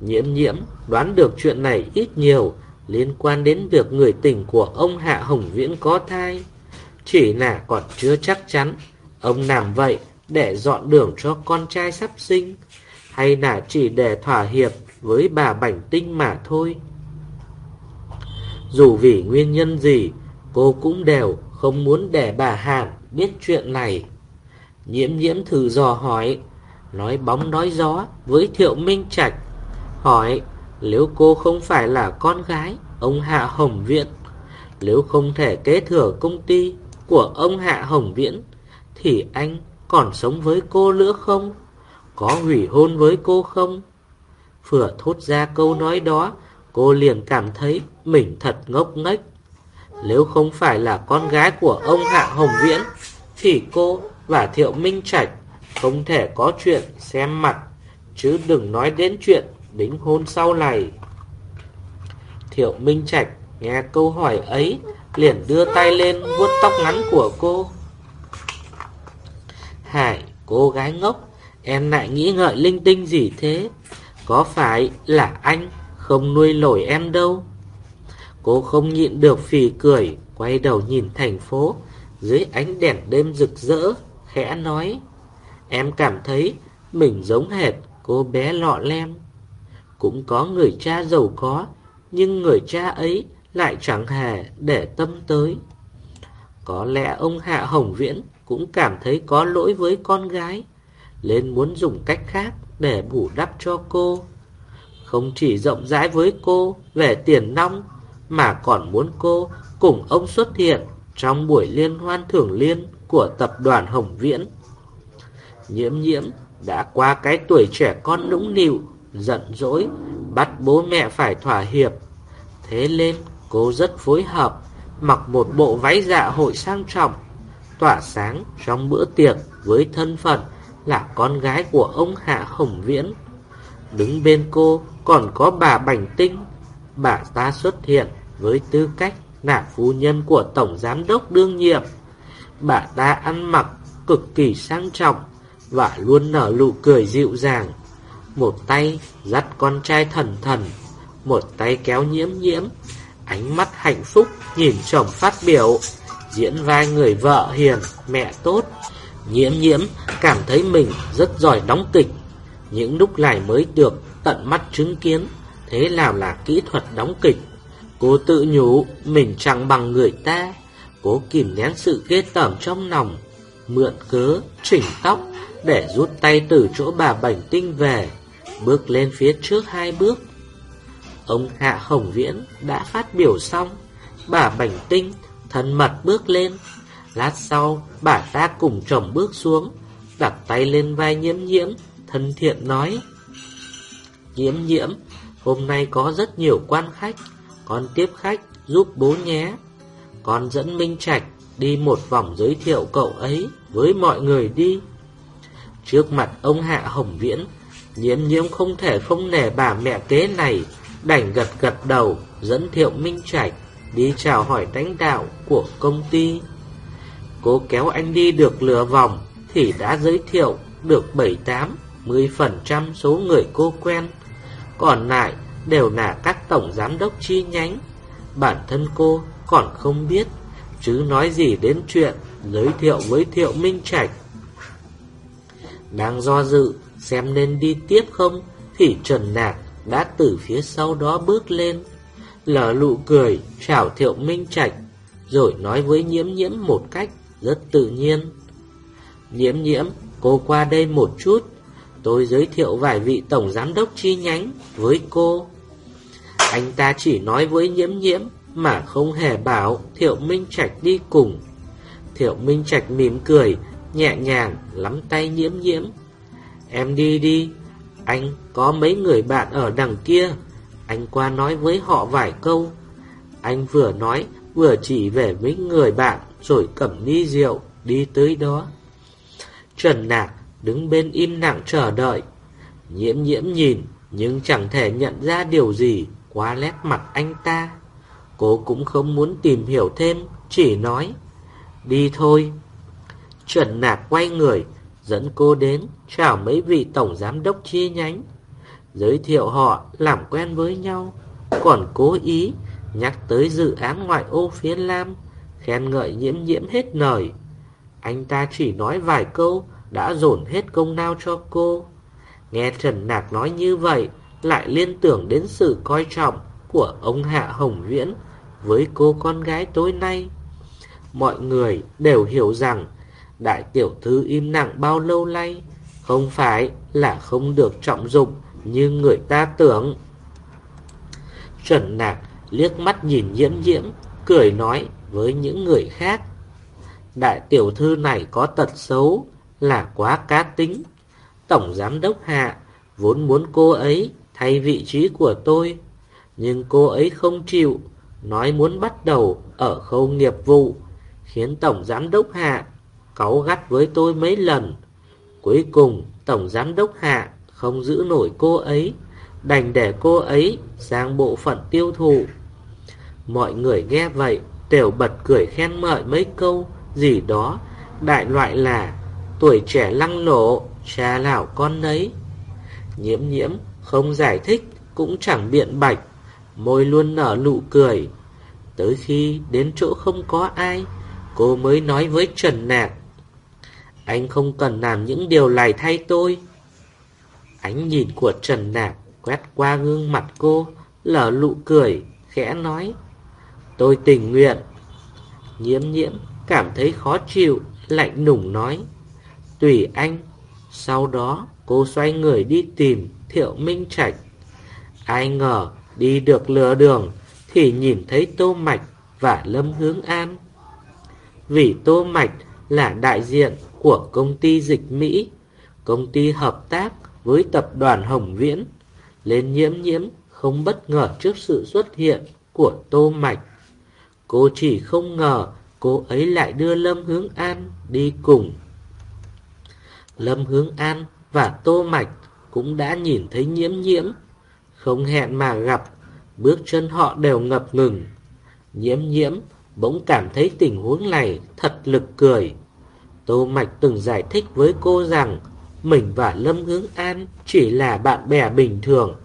S2: Nhiễm nhiễm đoán được chuyện này ít nhiều liên quan đến việc người tình của ông Hạ Hồng Viễn có thai. Chỉ là còn chưa chắc chắn ông làm vậy để dọn đường cho con trai sắp sinh, hay là chỉ để thỏa hiệp với bà Bảnh Tinh mà thôi. Dù vì nguyên nhân gì, cô cũng đều không muốn để bà Hàn biết chuyện này. Nhiễm nhiễm thử dò hỏi, nói bóng nói gió với Thiệu Minh Trạch, hỏi nếu cô không phải là con gái ông Hạ Hồng Viễn, nếu không thể kế thừa công ty của ông Hạ Hồng Viễn, thì anh còn sống với cô nữa không? Có hủy hôn với cô không? Vừa thốt ra câu nói đó, cô liền cảm thấy mình thật ngốc nghếch. Nếu không phải là con gái của ông Hạ Hồng Viễn, thì cô và Thiệu Minh Trạch không thể có chuyện xem mặt, chứ đừng nói đến chuyện đính hôn sau này. Thiệu Minh Trạch nghe câu hỏi ấy, liền đưa tay lên vuốt tóc ngắn của cô. Hải, cô gái ngốc, em lại nghĩ ngợi linh tinh gì thế? Có phải là anh không nuôi nổi em đâu? Cô không nhịn được phì cười, quay đầu nhìn thành phố, dưới ánh đèn đêm rực rỡ, khẽ nói. Em cảm thấy mình giống hệt cô bé lọ lem. Cũng có người cha giàu có, nhưng người cha ấy lại chẳng hề để tâm tới. Có lẽ ông Hạ Hồng Viễn cũng cảm thấy có lỗi với con gái, nên muốn dùng cách khác để bù đắp cho cô. Không chỉ rộng rãi với cô về tiền nong, mà còn muốn cô cùng ông xuất hiện trong buổi liên hoan thưởng liên của tập đoàn Hồng Viễn. Nhiễm nhiễm đã qua cái tuổi trẻ con nũng nịu, giận dỗi, bắt bố mẹ phải thỏa hiệp. Thế nên cô rất phối hợp, mặc một bộ váy dạ hội sang trọng, tỏa sáng trong bữa tiệc với thân phận là con gái của ông Hạ Hồng Viễn. Đứng bên cô còn có bà Bảnh Tinh, bà ta xuất hiện với tư cách là phu nhân của Tổng Giám đốc đương nhiệm. Bà ta ăn mặc cực kỳ sang trọng và luôn nở nụ cười dịu dàng. Một tay dắt con trai thần thần, một tay kéo nhiễm nhiễm, ánh mắt hạnh phúc nhìn chồng phát biểu diễn vai người vợ hiền, mẹ tốt. Nhiễm nhiễm cảm thấy mình rất giỏi đóng kịch. Những lúc này mới được tận mắt chứng kiến thế nào là kỹ thuật đóng kịch. Cô tự nhủ mình chẳng bằng người ta. Cố kìm nén sự ghê tởm trong lòng. Mượn cớ, chỉnh tóc để rút tay từ chỗ bà Bảnh Tinh về. Bước lên phía trước hai bước. Ông Hạ Hồng Viễn đã phát biểu xong. Bà Bảnh Tinh thân mật bước lên. Lát sau, bà ta cùng chồng bước xuống, đặt tay lên vai nhiễm nhiễm, thân thiện nói. Nhiễm nhiễm, hôm nay có rất nhiều quan khách, con tiếp khách giúp bố nhé. Con dẫn Minh Trạch đi một vòng giới thiệu cậu ấy với mọi người đi. Trước mặt ông Hạ Hồng Viễn, nhiễm nhiễm không thể không nể bà mẹ kế này, đành gật gật đầu dẫn thiệu Minh Trạch đi chào hỏi đánh đạo của công ty. cố kéo anh đi được lừa vòng thì đã giới thiệu được 7-8-10% số người cô quen. Còn lại đều là các tổng giám đốc chi nhánh. Bản thân cô còn không biết, chứ nói gì đến chuyện giới thiệu với Thiệu Minh Trạch. Đang do dự xem nên đi tiếp không thì Trần Nạc đã từ phía sau đó bước lên lở lụ cười, chào thiệu minh trạch, rồi nói với nhiễm nhiễm một cách rất tự nhiên. Nhiễm nhiễm, cô qua đây một chút, tôi giới thiệu vài vị tổng giám đốc chi nhánh với cô. Anh ta chỉ nói với nhiễm nhiễm mà không hề bảo Thiệu Minh Trạch đi cùng. Thiệu Minh Trạch mỉm cười, nhẹ nhàng lắm tay nhiễm nhiễm. Em đi đi, anh có mấy người bạn ở đằng kia, anh qua nói với họ vài câu. Anh vừa nói, vừa chỉ về mấy người bạn, rồi cầm ly rượu, đi tới đó. Trần Nạc đứng bên im lặng chờ đợi. Nhiễm nhiễm nhìn, nhưng chẳng thể nhận ra điều gì quá lét mặt anh ta. Cô cũng không muốn tìm hiểu thêm, chỉ nói, đi thôi. Trần Nạc quay người, dẫn cô đến chào mấy vị tổng giám đốc chi nhánh, giới thiệu họ làm quen với nhau, còn cố ý nhắc tới dự án ngoại ô phía Lam, khen ngợi nhiễm nhiễm hết lời. Anh ta chỉ nói vài câu đã dồn hết công lao cho cô. Nghe Trần Nạc nói như vậy, lại liên tưởng đến sự coi trọng của ông Hạ Hồng Viễn với cô con gái tối nay. Mọi người đều hiểu rằng đại tiểu thư im lặng bao lâu nay không phải là không được trọng dụng như người ta tưởng. Trần Nạc liếc mắt nhìn nhiễm nhiễm, cười nói với những người khác. Đại tiểu thư này có tật xấu là quá cá tính. Tổng giám đốc hạ vốn muốn cô ấy thay vị trí của tôi, nhưng cô ấy không chịu, nói muốn bắt đầu ở khâu nghiệp vụ, khiến tổng giám đốc hạ cáu gắt với tôi mấy lần. Cuối cùng, tổng giám đốc hạ không giữ nổi cô ấy, đành để cô ấy sang bộ phận tiêu thụ. Mọi người nghe vậy đều bật cười khen ngợi mấy câu gì đó, đại loại là tuổi trẻ lăng nổ, cha lão con nấy Nhiễm nhiễm không giải thích cũng chẳng biện bạch, môi luôn nở nụ cười. Tới khi đến chỗ không có ai, cô mới nói với Trần Nạc. Anh không cần làm những điều này thay tôi. Ánh nhìn của Trần Nạc quét qua gương mặt cô, lở lụ cười, khẽ nói. Tôi tình nguyện. Nhiễm nhiễm cảm thấy khó chịu, lạnh nùng nói. Tùy anh. Sau đó cô xoay người đi tìm Thiệu Minh Trạch. Ai ngờ đi được lừa đường thì nhìn thấy Tô Mạch và Lâm Hướng An. Vì Tô Mạch là đại diện của công ty dịch Mỹ, công ty hợp tác với tập đoàn Hồng Viễn, lên nhiễm nhiễm không bất ngờ trước sự xuất hiện của Tô Mạch. Cô chỉ không ngờ cô ấy lại đưa Lâm Hướng An đi cùng. Lâm Hướng An và Tô Mạch cũng đã nhìn thấy nhiễm nhiễm, không hẹn mà gặp, bước chân họ đều ngập ngừng. Nhiễm nhiễm bỗng cảm thấy tình huống này thật lực cười. Tô Mạch từng giải thích với cô rằng mình và Lâm Hướng An chỉ là bạn bè bình thường.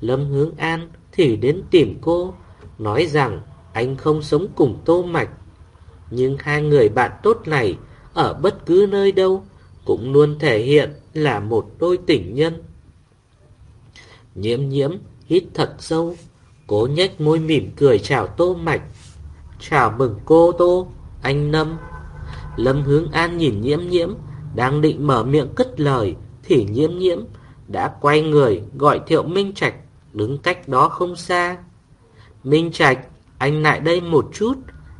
S2: Lâm Hướng An thì đến tìm cô, nói rằng anh không sống cùng Tô Mạch. Nhưng hai người bạn tốt này ở bất cứ nơi đâu cũng luôn thể hiện là một đôi tình nhân. Nhiễm nhiễm hít thật sâu, cố nhếch môi mỉm cười chào Tô Mạch. Chào mừng cô Tô, anh Lâm. Lâm Hướng An nhìn nhiễm nhiễm, đang định mở miệng cất lời, thì nhiễm nhiễm đã quay người gọi Thiệu Minh Trạch đứng cách đó không xa. Minh Trạch, anh lại đây một chút,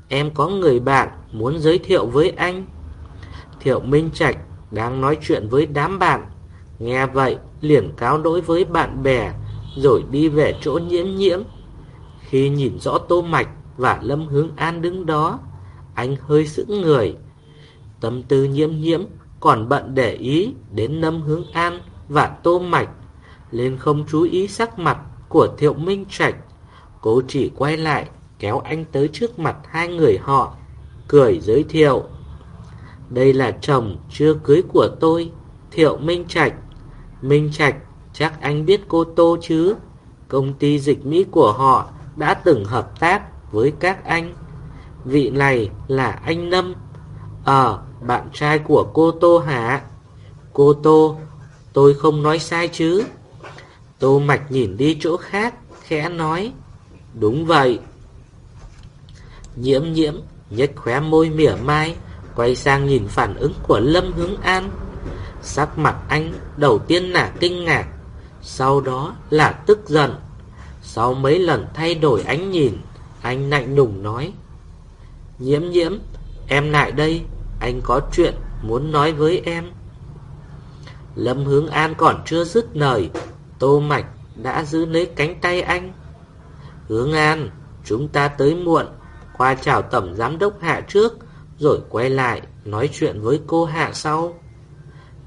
S2: em có người bạn muốn giới thiệu với anh. Thiệu Minh Trạch đang nói chuyện với đám bạn, nghe vậy liền cáo đối với bạn bè, rồi đi về chỗ nhiễm nhiễm. Khi nhìn rõ Tô Mạch và Lâm Hướng An đứng đó, anh hơi sững người. Tâm tư nhiễm nhiễm còn bận để ý đến Lâm Hướng An và Tô Mạch, nên không chú ý sắc mặt của Thiệu Minh Trạch. Cô chỉ quay lại, kéo anh tới trước mặt hai người họ, cười giới thiệu. Đây là chồng chưa cưới của tôi, Thiệu Minh Trạch. Minh Trạch, chắc anh biết cô Tô chứ? Công ty dịch Mỹ của họ đã từng hợp tác với các anh. Vị này là anh Lâm. Ờ, bạn trai của cô Tô hả? Cô Tô, tôi không nói sai chứ? Tô Mạch nhìn đi chỗ khác, khẽ nói. Đúng vậy. Nhiễm nhiễm, nhếch khóe môi mỉa mai, quay sang nhìn phản ứng của Lâm Hướng An. Sắc mặt anh đầu tiên là kinh ngạc, sau đó là tức giận. Sau mấy lần thay đổi ánh nhìn anh lạnh lùng nói. Nhiễm nhiễm Em lại đây, Anh có chuyện muốn nói với em. Lâm Hướng An còn chưa dứt lời, Tô Mạch đã giữ lấy cánh tay anh. Hướng An, Chúng ta tới muộn, Qua chào tổng giám đốc hạ trước, Rồi quay lại nói chuyện với cô hạ sau.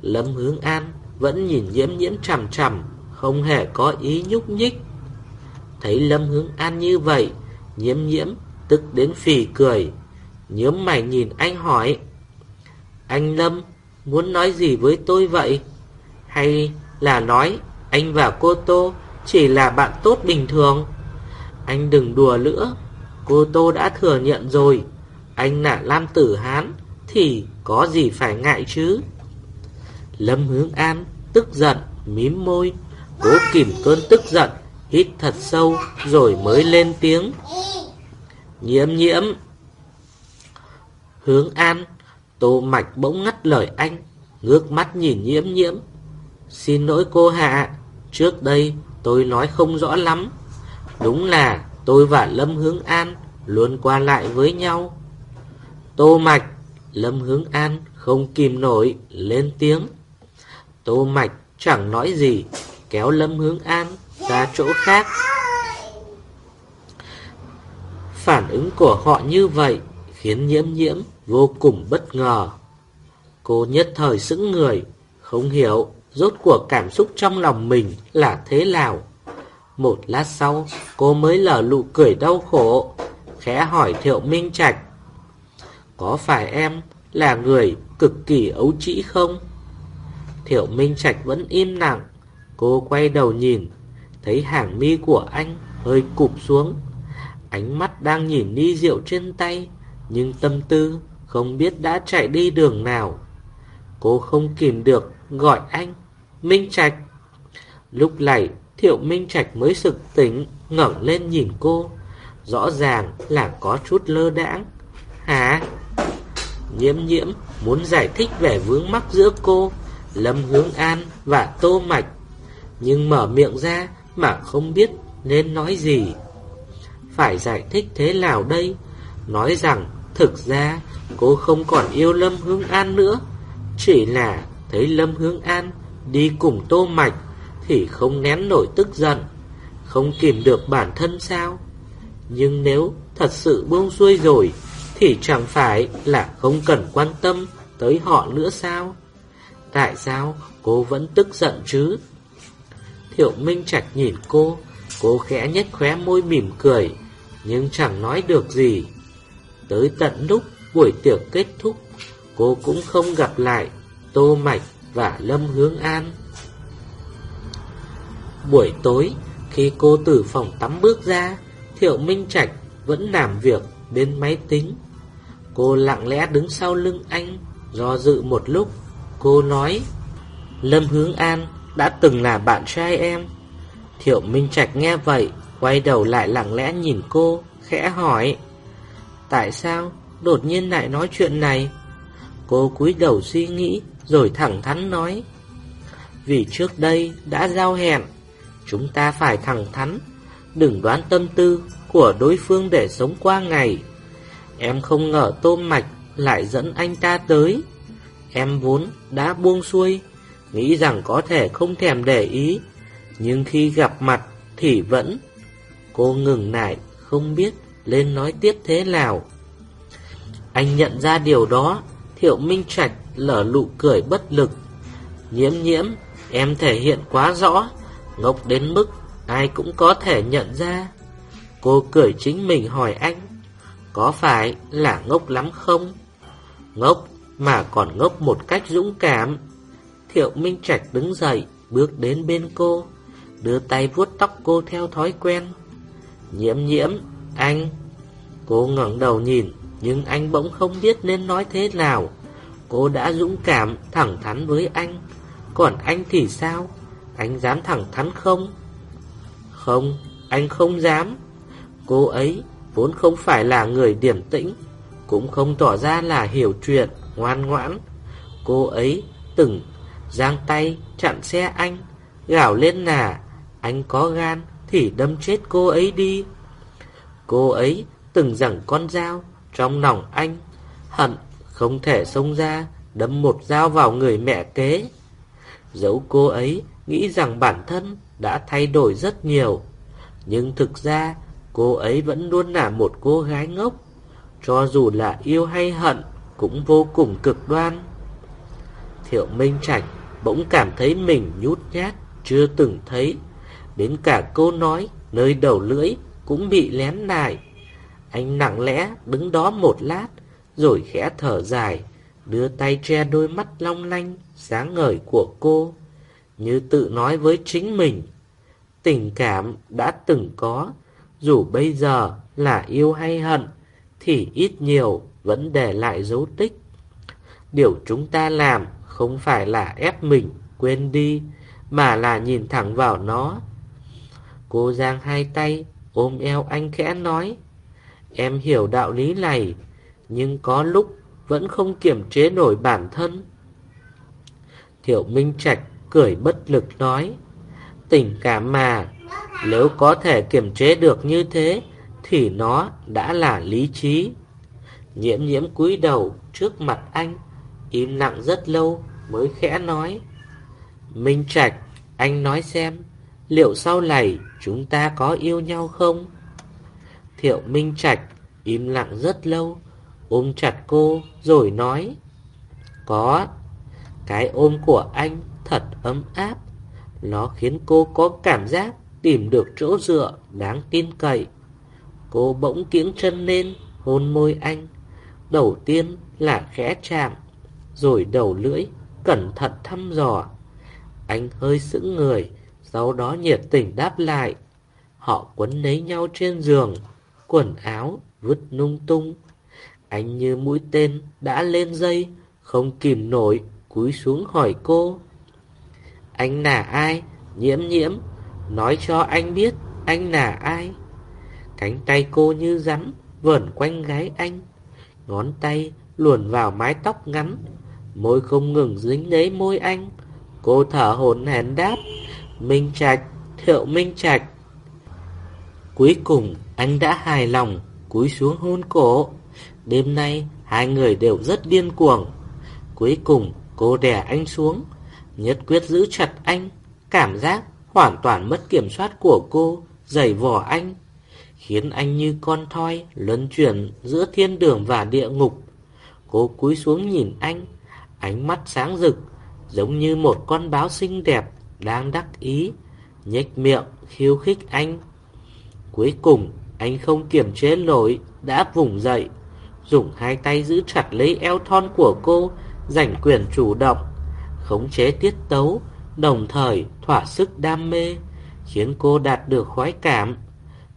S2: Lâm Hướng An vẫn nhìn nhiễm nhiễm chằm chằm, Không hề có ý nhúc nhích. Thấy Lâm Hướng An như vậy Nhiễm nhiễm, tức đến phì cười Nhớm mày nhìn anh hỏi, Anh Lâm, muốn nói gì với tôi vậy? Hay là nói anh và cô Tô chỉ là bạn tốt bình thường? Anh đừng đùa nữa, Cô Tô đã thừa nhận rồi Anh là Lam Tử Hán, Thì có gì phải ngại chứ Lâm Hướng An tức giận, Mím môi Cố kìm cơn tức giận Hít thật sâu rồi mới lên tiếng. Nhiễm nhiễm. Hướng An, Tô Mạch bỗng ngắt lời anh, Ngước mắt nhìn nhiễm nhiễm. Xin lỗi cô Hạ, Trước đây tôi nói không rõ lắm. Đúng là tôi và Lâm Hướng An Luôn qua lại với nhau. Tô Mạch, Lâm Hướng An không kìm nổi, Lên tiếng. Tô Mạch chẳng nói gì, Kéo Lâm Hướng An ra chỗ khác. Phản ứng của họ như vậy Khiến nhiễm nhiễm vô cùng bất ngờ. Cô nhất thời sững người, Không hiểu Rốt cuộc cảm xúc trong lòng mình là thế nào. Một lát sau, Cô mới lở lụ cười đau khổ, Khẽ hỏi Thiệu Minh Trạch, Có phải em là người cực kỳ ấu trĩ không? Thiệu Minh Trạch vẫn im lặng, Cô quay đầu nhìn Thấy hàng mi của anh hơi cụp xuống. Ánh mắt đang nhìn ly rượu trên tay, Nhưng tâm tư không biết đã chạy đi đường nào. Cô không kìm được gọi anh, Minh Trạch. Lúc này, Thiệu Minh Trạch mới sực tỉnh, ngẩng lên nhìn cô. Rõ ràng là có chút lơ đãng. Hả? Nhiễm nhiễm muốn giải thích về vướng mắc giữa cô, Lâm Hướng An và Tô Mạch, Nhưng mở miệng ra mà không biết nên nói gì. Phải giải thích thế nào đây? Nói rằng, thực ra, cô không còn yêu Lâm Hướng An nữa. Chỉ là thấy Lâm Hướng An đi cùng Tô Mạch Thì không nén nổi tức giận, Không kìm được bản thân sao? Nhưng nếu thật sự buông xuôi rồi Thì chẳng phải là không cần quan tâm tới họ nữa sao? Tại sao cô vẫn tức giận chứ? Thiệu Minh Trạch nhìn cô Cô khẽ nhếch khóe môi mỉm cười, Nhưng chẳng nói được gì. Tới tận lúc buổi tiệc kết thúc, Cô cũng không gặp lại Tô Mạch và Lâm Hướng An. Buổi tối, Khi cô từ phòng tắm bước ra, Thiệu Minh Trạch vẫn làm việc bên máy tính. Cô lặng lẽ đứng sau lưng anh, Do dự một lúc. Cô nói, Lâm Hướng An đã từng là bạn trai em. Thiệu Minh Trạch nghe vậy, Quay đầu lại lặng lẽ nhìn cô, Khẽ hỏi, Tại sao đột nhiên lại nói chuyện này? Cô cúi đầu suy nghĩ, Rồi thẳng thắn nói, Vì trước đây đã giao hẹn, Chúng ta phải thẳng thắn, Đừng đoán tâm tư của đối phương để sống qua ngày. Em không ngờ tôm mạch lại dẫn anh ta tới. Em vốn đã buông xuôi Nghĩ rằng có thể không thèm để ý, Nhưng khi gặp mặt thì vẫn. Cô ngừng lại, Không biết lên nói tiếp thế nào. Anh nhận ra điều đó, Thiệu Minh Trạch lở lụ cười bất lực. Nhiễm nhiễm, Em thể hiện quá rõ, Ngốc đến mức Ai cũng có thể nhận ra. Cô cười chính mình hỏi anh, Có phải là ngốc lắm không? Ngốc mà còn ngốc một cách dũng cảm. Thiệu Minh Trạch đứng dậy, Bước đến bên cô, Đưa tay vuốt tóc cô theo thói quen. Nhiễm nhiễm, Anh. Cô ngẩng đầu nhìn, Nhưng anh bỗng không biết nên nói thế nào. Cô đã dũng cảm thẳng thắn với anh. Còn anh thì sao? Anh dám thẳng thắn không? Không, Anh không dám. Cô ấy vốn không phải là người điểm tĩnh, Cũng không tỏ ra là hiểu chuyện, Ngoan ngoãn. Cô ấy từng giang tay chặn xe anh Gào lên nà Anh có gan thì đâm chết cô ấy đi. Cô ấy từng rằng con dao trong lòng anh, hận không thể xông ra đâm một dao vào người mẹ kế. Dẫu cô ấy nghĩ rằng bản thân đã thay đổi rất nhiều, nhưng thực ra cô ấy vẫn luôn là một cô gái ngốc, cho dù là yêu hay hận cũng vô cùng cực đoan. Thiệu Minh Trạch bỗng cảm thấy mình nhút nhát chưa từng thấy, đến cả cô nói nơi đầu lưỡi cũng bị lén lại. Anh nặng lẽ đứng đó một lát, rồi khẽ thở dài, đưa tay che đôi mắt long lanh, sáng ngời của cô, như tự nói với chính mình. Tình cảm đã từng có, dù bây giờ là yêu hay hận, thì ít nhiều vẫn để lại dấu tích. Điều chúng ta làm không phải là ép mình quên đi, mà là nhìn thẳng vào nó. Cô giang hai tay, ôm eo anh khẽ nói, em hiểu đạo lý này, nhưng có lúc vẫn không kiểm chế nổi bản thân. Thiệu Minh Trạch cười bất lực nói, tình cảm mà, nếu có thể kiểm chế được như thế, thì nó đã là lý trí. Nhiễm nhiễm cúi đầu trước mặt anh, im lặng rất lâu mới khẽ nói. Minh Trạch, anh nói xem, liệu sau này chúng ta có yêu nhau không? Thiệu Minh Trạch im lặng rất lâu, ôm chặt cô rồi nói. Có, cái ôm của anh thật ấm áp, nó khiến cô có cảm giác tìm được chỗ dựa đáng tin cậy. Cô bỗng kiếng chân lên, hôn môi anh. Đầu tiên là khẽ chạm, rồi đầu lưỡi, cẩn thận thăm dò. Anh hơi sững người, sau đó nhiệt tình đáp lại. Họ quấn lấy nhau trên giường, quần áo vứt lung tung. Anh như mũi tên đã lên dây, không kìm nổi, cúi xuống hỏi cô. Anh là ai? Nhiễm nhiễm, nói cho anh biết anh là ai? Cánh tay cô như rắn, vờn quanh gái anh. Ngón tay luồn vào mái tóc ngắn, môi không ngừng dính lấy môi anh. Cô thở hổn hển đáp, Minh Trạch, Thiệu Minh Trạch. Cuối cùng anh đã hài lòng, cúi xuống hôn cổ. Đêm nay hai người đều rất điên cuồng. Cuối cùng cô đè anh xuống, nhất quyết giữ chặt anh. Cảm giác hoàn toàn mất kiểm soát của cô, giày vò anh, khiến anh như con thoi luân chuyển giữa thiên đường và địa ngục. Cô cúi xuống nhìn anh, ánh mắt sáng rực, giống như một con báo xinh đẹp đang đắc ý, nhếch miệng khiêu khích anh. Cuối cùng, anh không kiềm chế nổi, đã vùng dậy, dùng hai tay giữ chặt lấy eo thon của cô, giành quyền chủ động, khống chế tiết tấu, đồng thời thỏa sức đam mê, khiến cô đạt được khoái cảm.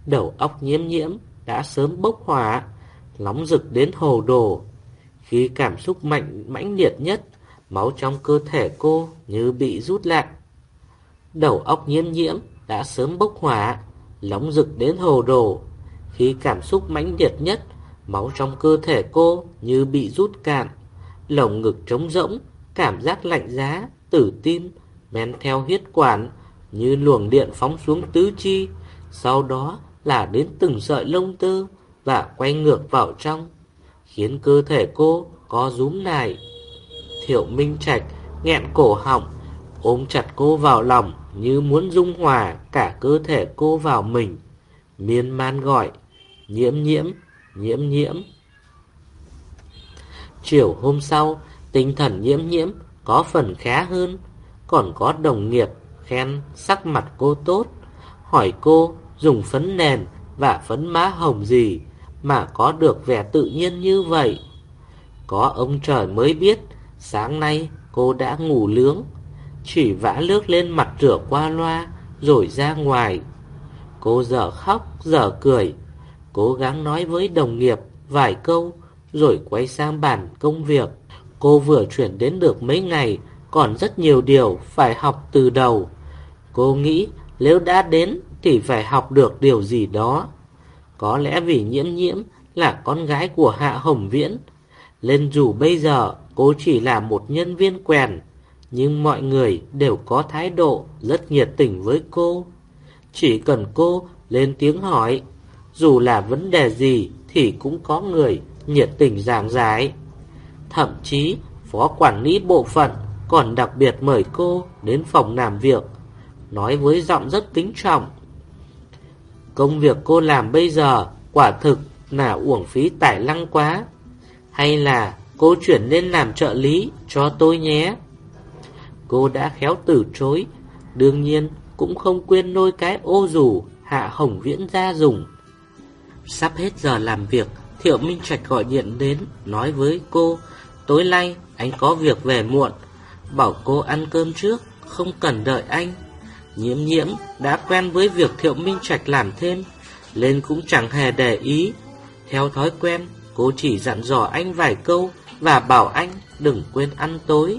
S2: Đầu óc nhiễm nhiễm đã sớm bốc hỏa, nóng rực đến hồ đồ. Khi cảm xúc mạnh mãnh liệt nhất, máu trong cơ thể cô như bị rút lại. Đầu óc nhiễm nhiễm đã sớm bốc hỏa, nóng rực đến hồ đồ. Khi cảm xúc mãnh liệt nhất, máu trong cơ thể cô như bị rút cạn, lồng ngực trống rỗng, cảm giác lạnh giá, tử tim, men theo huyết quản, như luồng điện phóng xuống tứ chi, sau đó là đến từng sợi lông tơ và quay ngược vào trong, khiến cơ thể cô có rúm lại. Thiệu Minh Trạch nghẹn cổ họng, ôm chặt cô vào lòng như muốn dung hòa cả cơ thể cô vào mình. Miên man gọi, nhiễm nhiễm, nhiễm nhiễm. Chiều hôm sau, tinh thần nhiễm nhiễm có phần khá hơn, còn có đồng nghiệp khen sắc mặt cô tốt, hỏi cô dùng phấn nền và phấn má hồng gì mà có được vẻ tự nhiên như vậy. Có ông trời mới biết, sáng nay cô đã ngủ lướng, chỉ vã nước lên mặt rửa qua loa rồi ra ngoài. Cô dở khóc, dở cười, cố gắng nói với đồng nghiệp vài câu rồi quay sang bàn công việc. Cô vừa chuyển đến được mấy ngày, còn rất nhiều điều phải học từ đầu. Cô nghĩ nếu đã đến thì phải học được điều gì đó. Có lẽ vì nhiễm nhiễm là con gái của Hạ Hồng Viễn, nên dù bây giờ cô chỉ là một nhân viên quèn, nhưng mọi người đều có thái độ rất nhiệt tình với cô. Chỉ cần cô lên tiếng hỏi, dù là vấn đề gì thì cũng có người nhiệt tình giảng giải. Thậm chí, phó quản lý bộ phận còn đặc biệt mời cô đến phòng làm việc, nói với giọng rất kính trọng. Công việc cô làm bây giờ quả thực là uổng phí tải lăng quá. Hay là cô chuyển lên làm trợ lý cho tôi nhé. Cô đã khéo từ chối, đương nhiên cũng không quên nôi cái ô rủ Hạ Hồng Viễn ra dùng. Sắp hết giờ làm việc, Thiệu Minh Trạch gọi điện đến, nói với cô, tối nay anh có việc về muộn, bảo cô ăn cơm trước, không cần đợi anh. Nhiễm nhiễm đã quen với việc Thiệu Minh Trạch làm thêm, nên cũng chẳng hề để ý. Theo thói quen, cô chỉ dặn dò anh vài câu và bảo anh đừng quên ăn tối.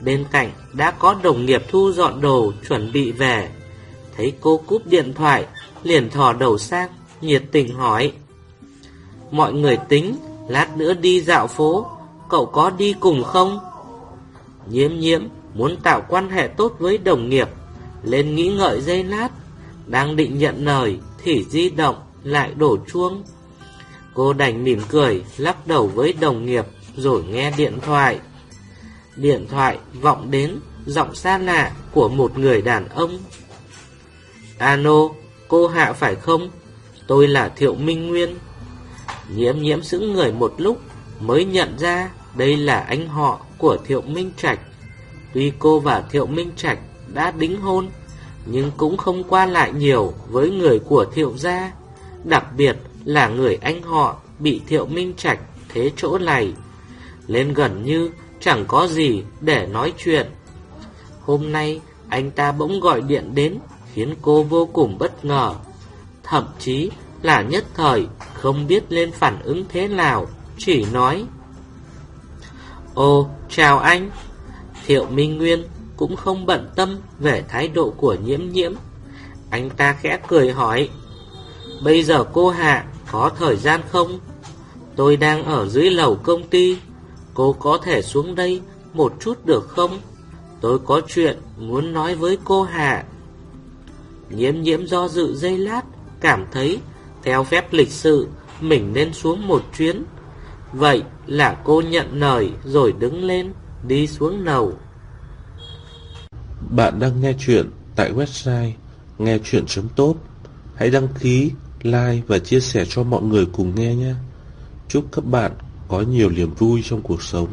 S2: Bên cạnh đã có đồng nghiệp thu dọn đồ chuẩn bị về. Thấy cô cúp điện thoại, liền thò đầu sang, nhiệt tình hỏi. Mọi người tính, lát nữa đi dạo phố, cậu có đi cùng không? Nhiễm nhiễm muốn tạo quan hệ tốt với đồng nghiệp, lên nghĩ ngợi dây lát, đang định nhận lời thì di động lại đổ chuông. Cô đành mỉm cười, lắc đầu với đồng nghiệp rồi nghe điện thoại. Điện thoại vọng đến giọng xa lạ của một người đàn ông. Ano, cô Hạ phải không? Tôi là Thiệu Minh Nguyên. Nhiễm nhiễm sững người một lúc mới nhận ra đây là anh họ của Thiệu Minh Trạch. Tuy cô và Thiệu Minh Trạch đã đính hôn, nhưng cũng không qua lại nhiều với người của Thiệu gia, đặc biệt là người anh họ bị Thiệu Minh Trạch thế chỗ này. Lên gần như chẳng có gì để nói chuyện. Hôm nay anh ta bỗng gọi điện đến khiến cô vô cùng bất ngờ. Thậm chí là nhất thời không biết lên phản ứng thế nào, chỉ nói "Ô, chào anh. Thiệu Minh Nguyên cũng không bận tâm về thái độ của nhiễm nhiễm. Anh ta khẽ cười hỏi, Bây giờ cô Hạ có thời gian không? Tôi đang ở dưới lầu công ty, Cô có thể xuống đây một chút được không? Tôi có chuyện muốn nói với cô Hạ Nhiễm nhiễm do dự dây lát, Cảm thấy theo phép lịch sự Mình nên xuống một chuyến Vậy là cô nhận lời Rồi đứng lên, Đi xuống lầu
S1: bạn đang nghe chuyện tại website nghe chuyện.top Hãy đăng ký, like và chia sẻ cho mọi người cùng nghe nhé. Chúc các bạn có nhiều niềm vui trong cuộc sống.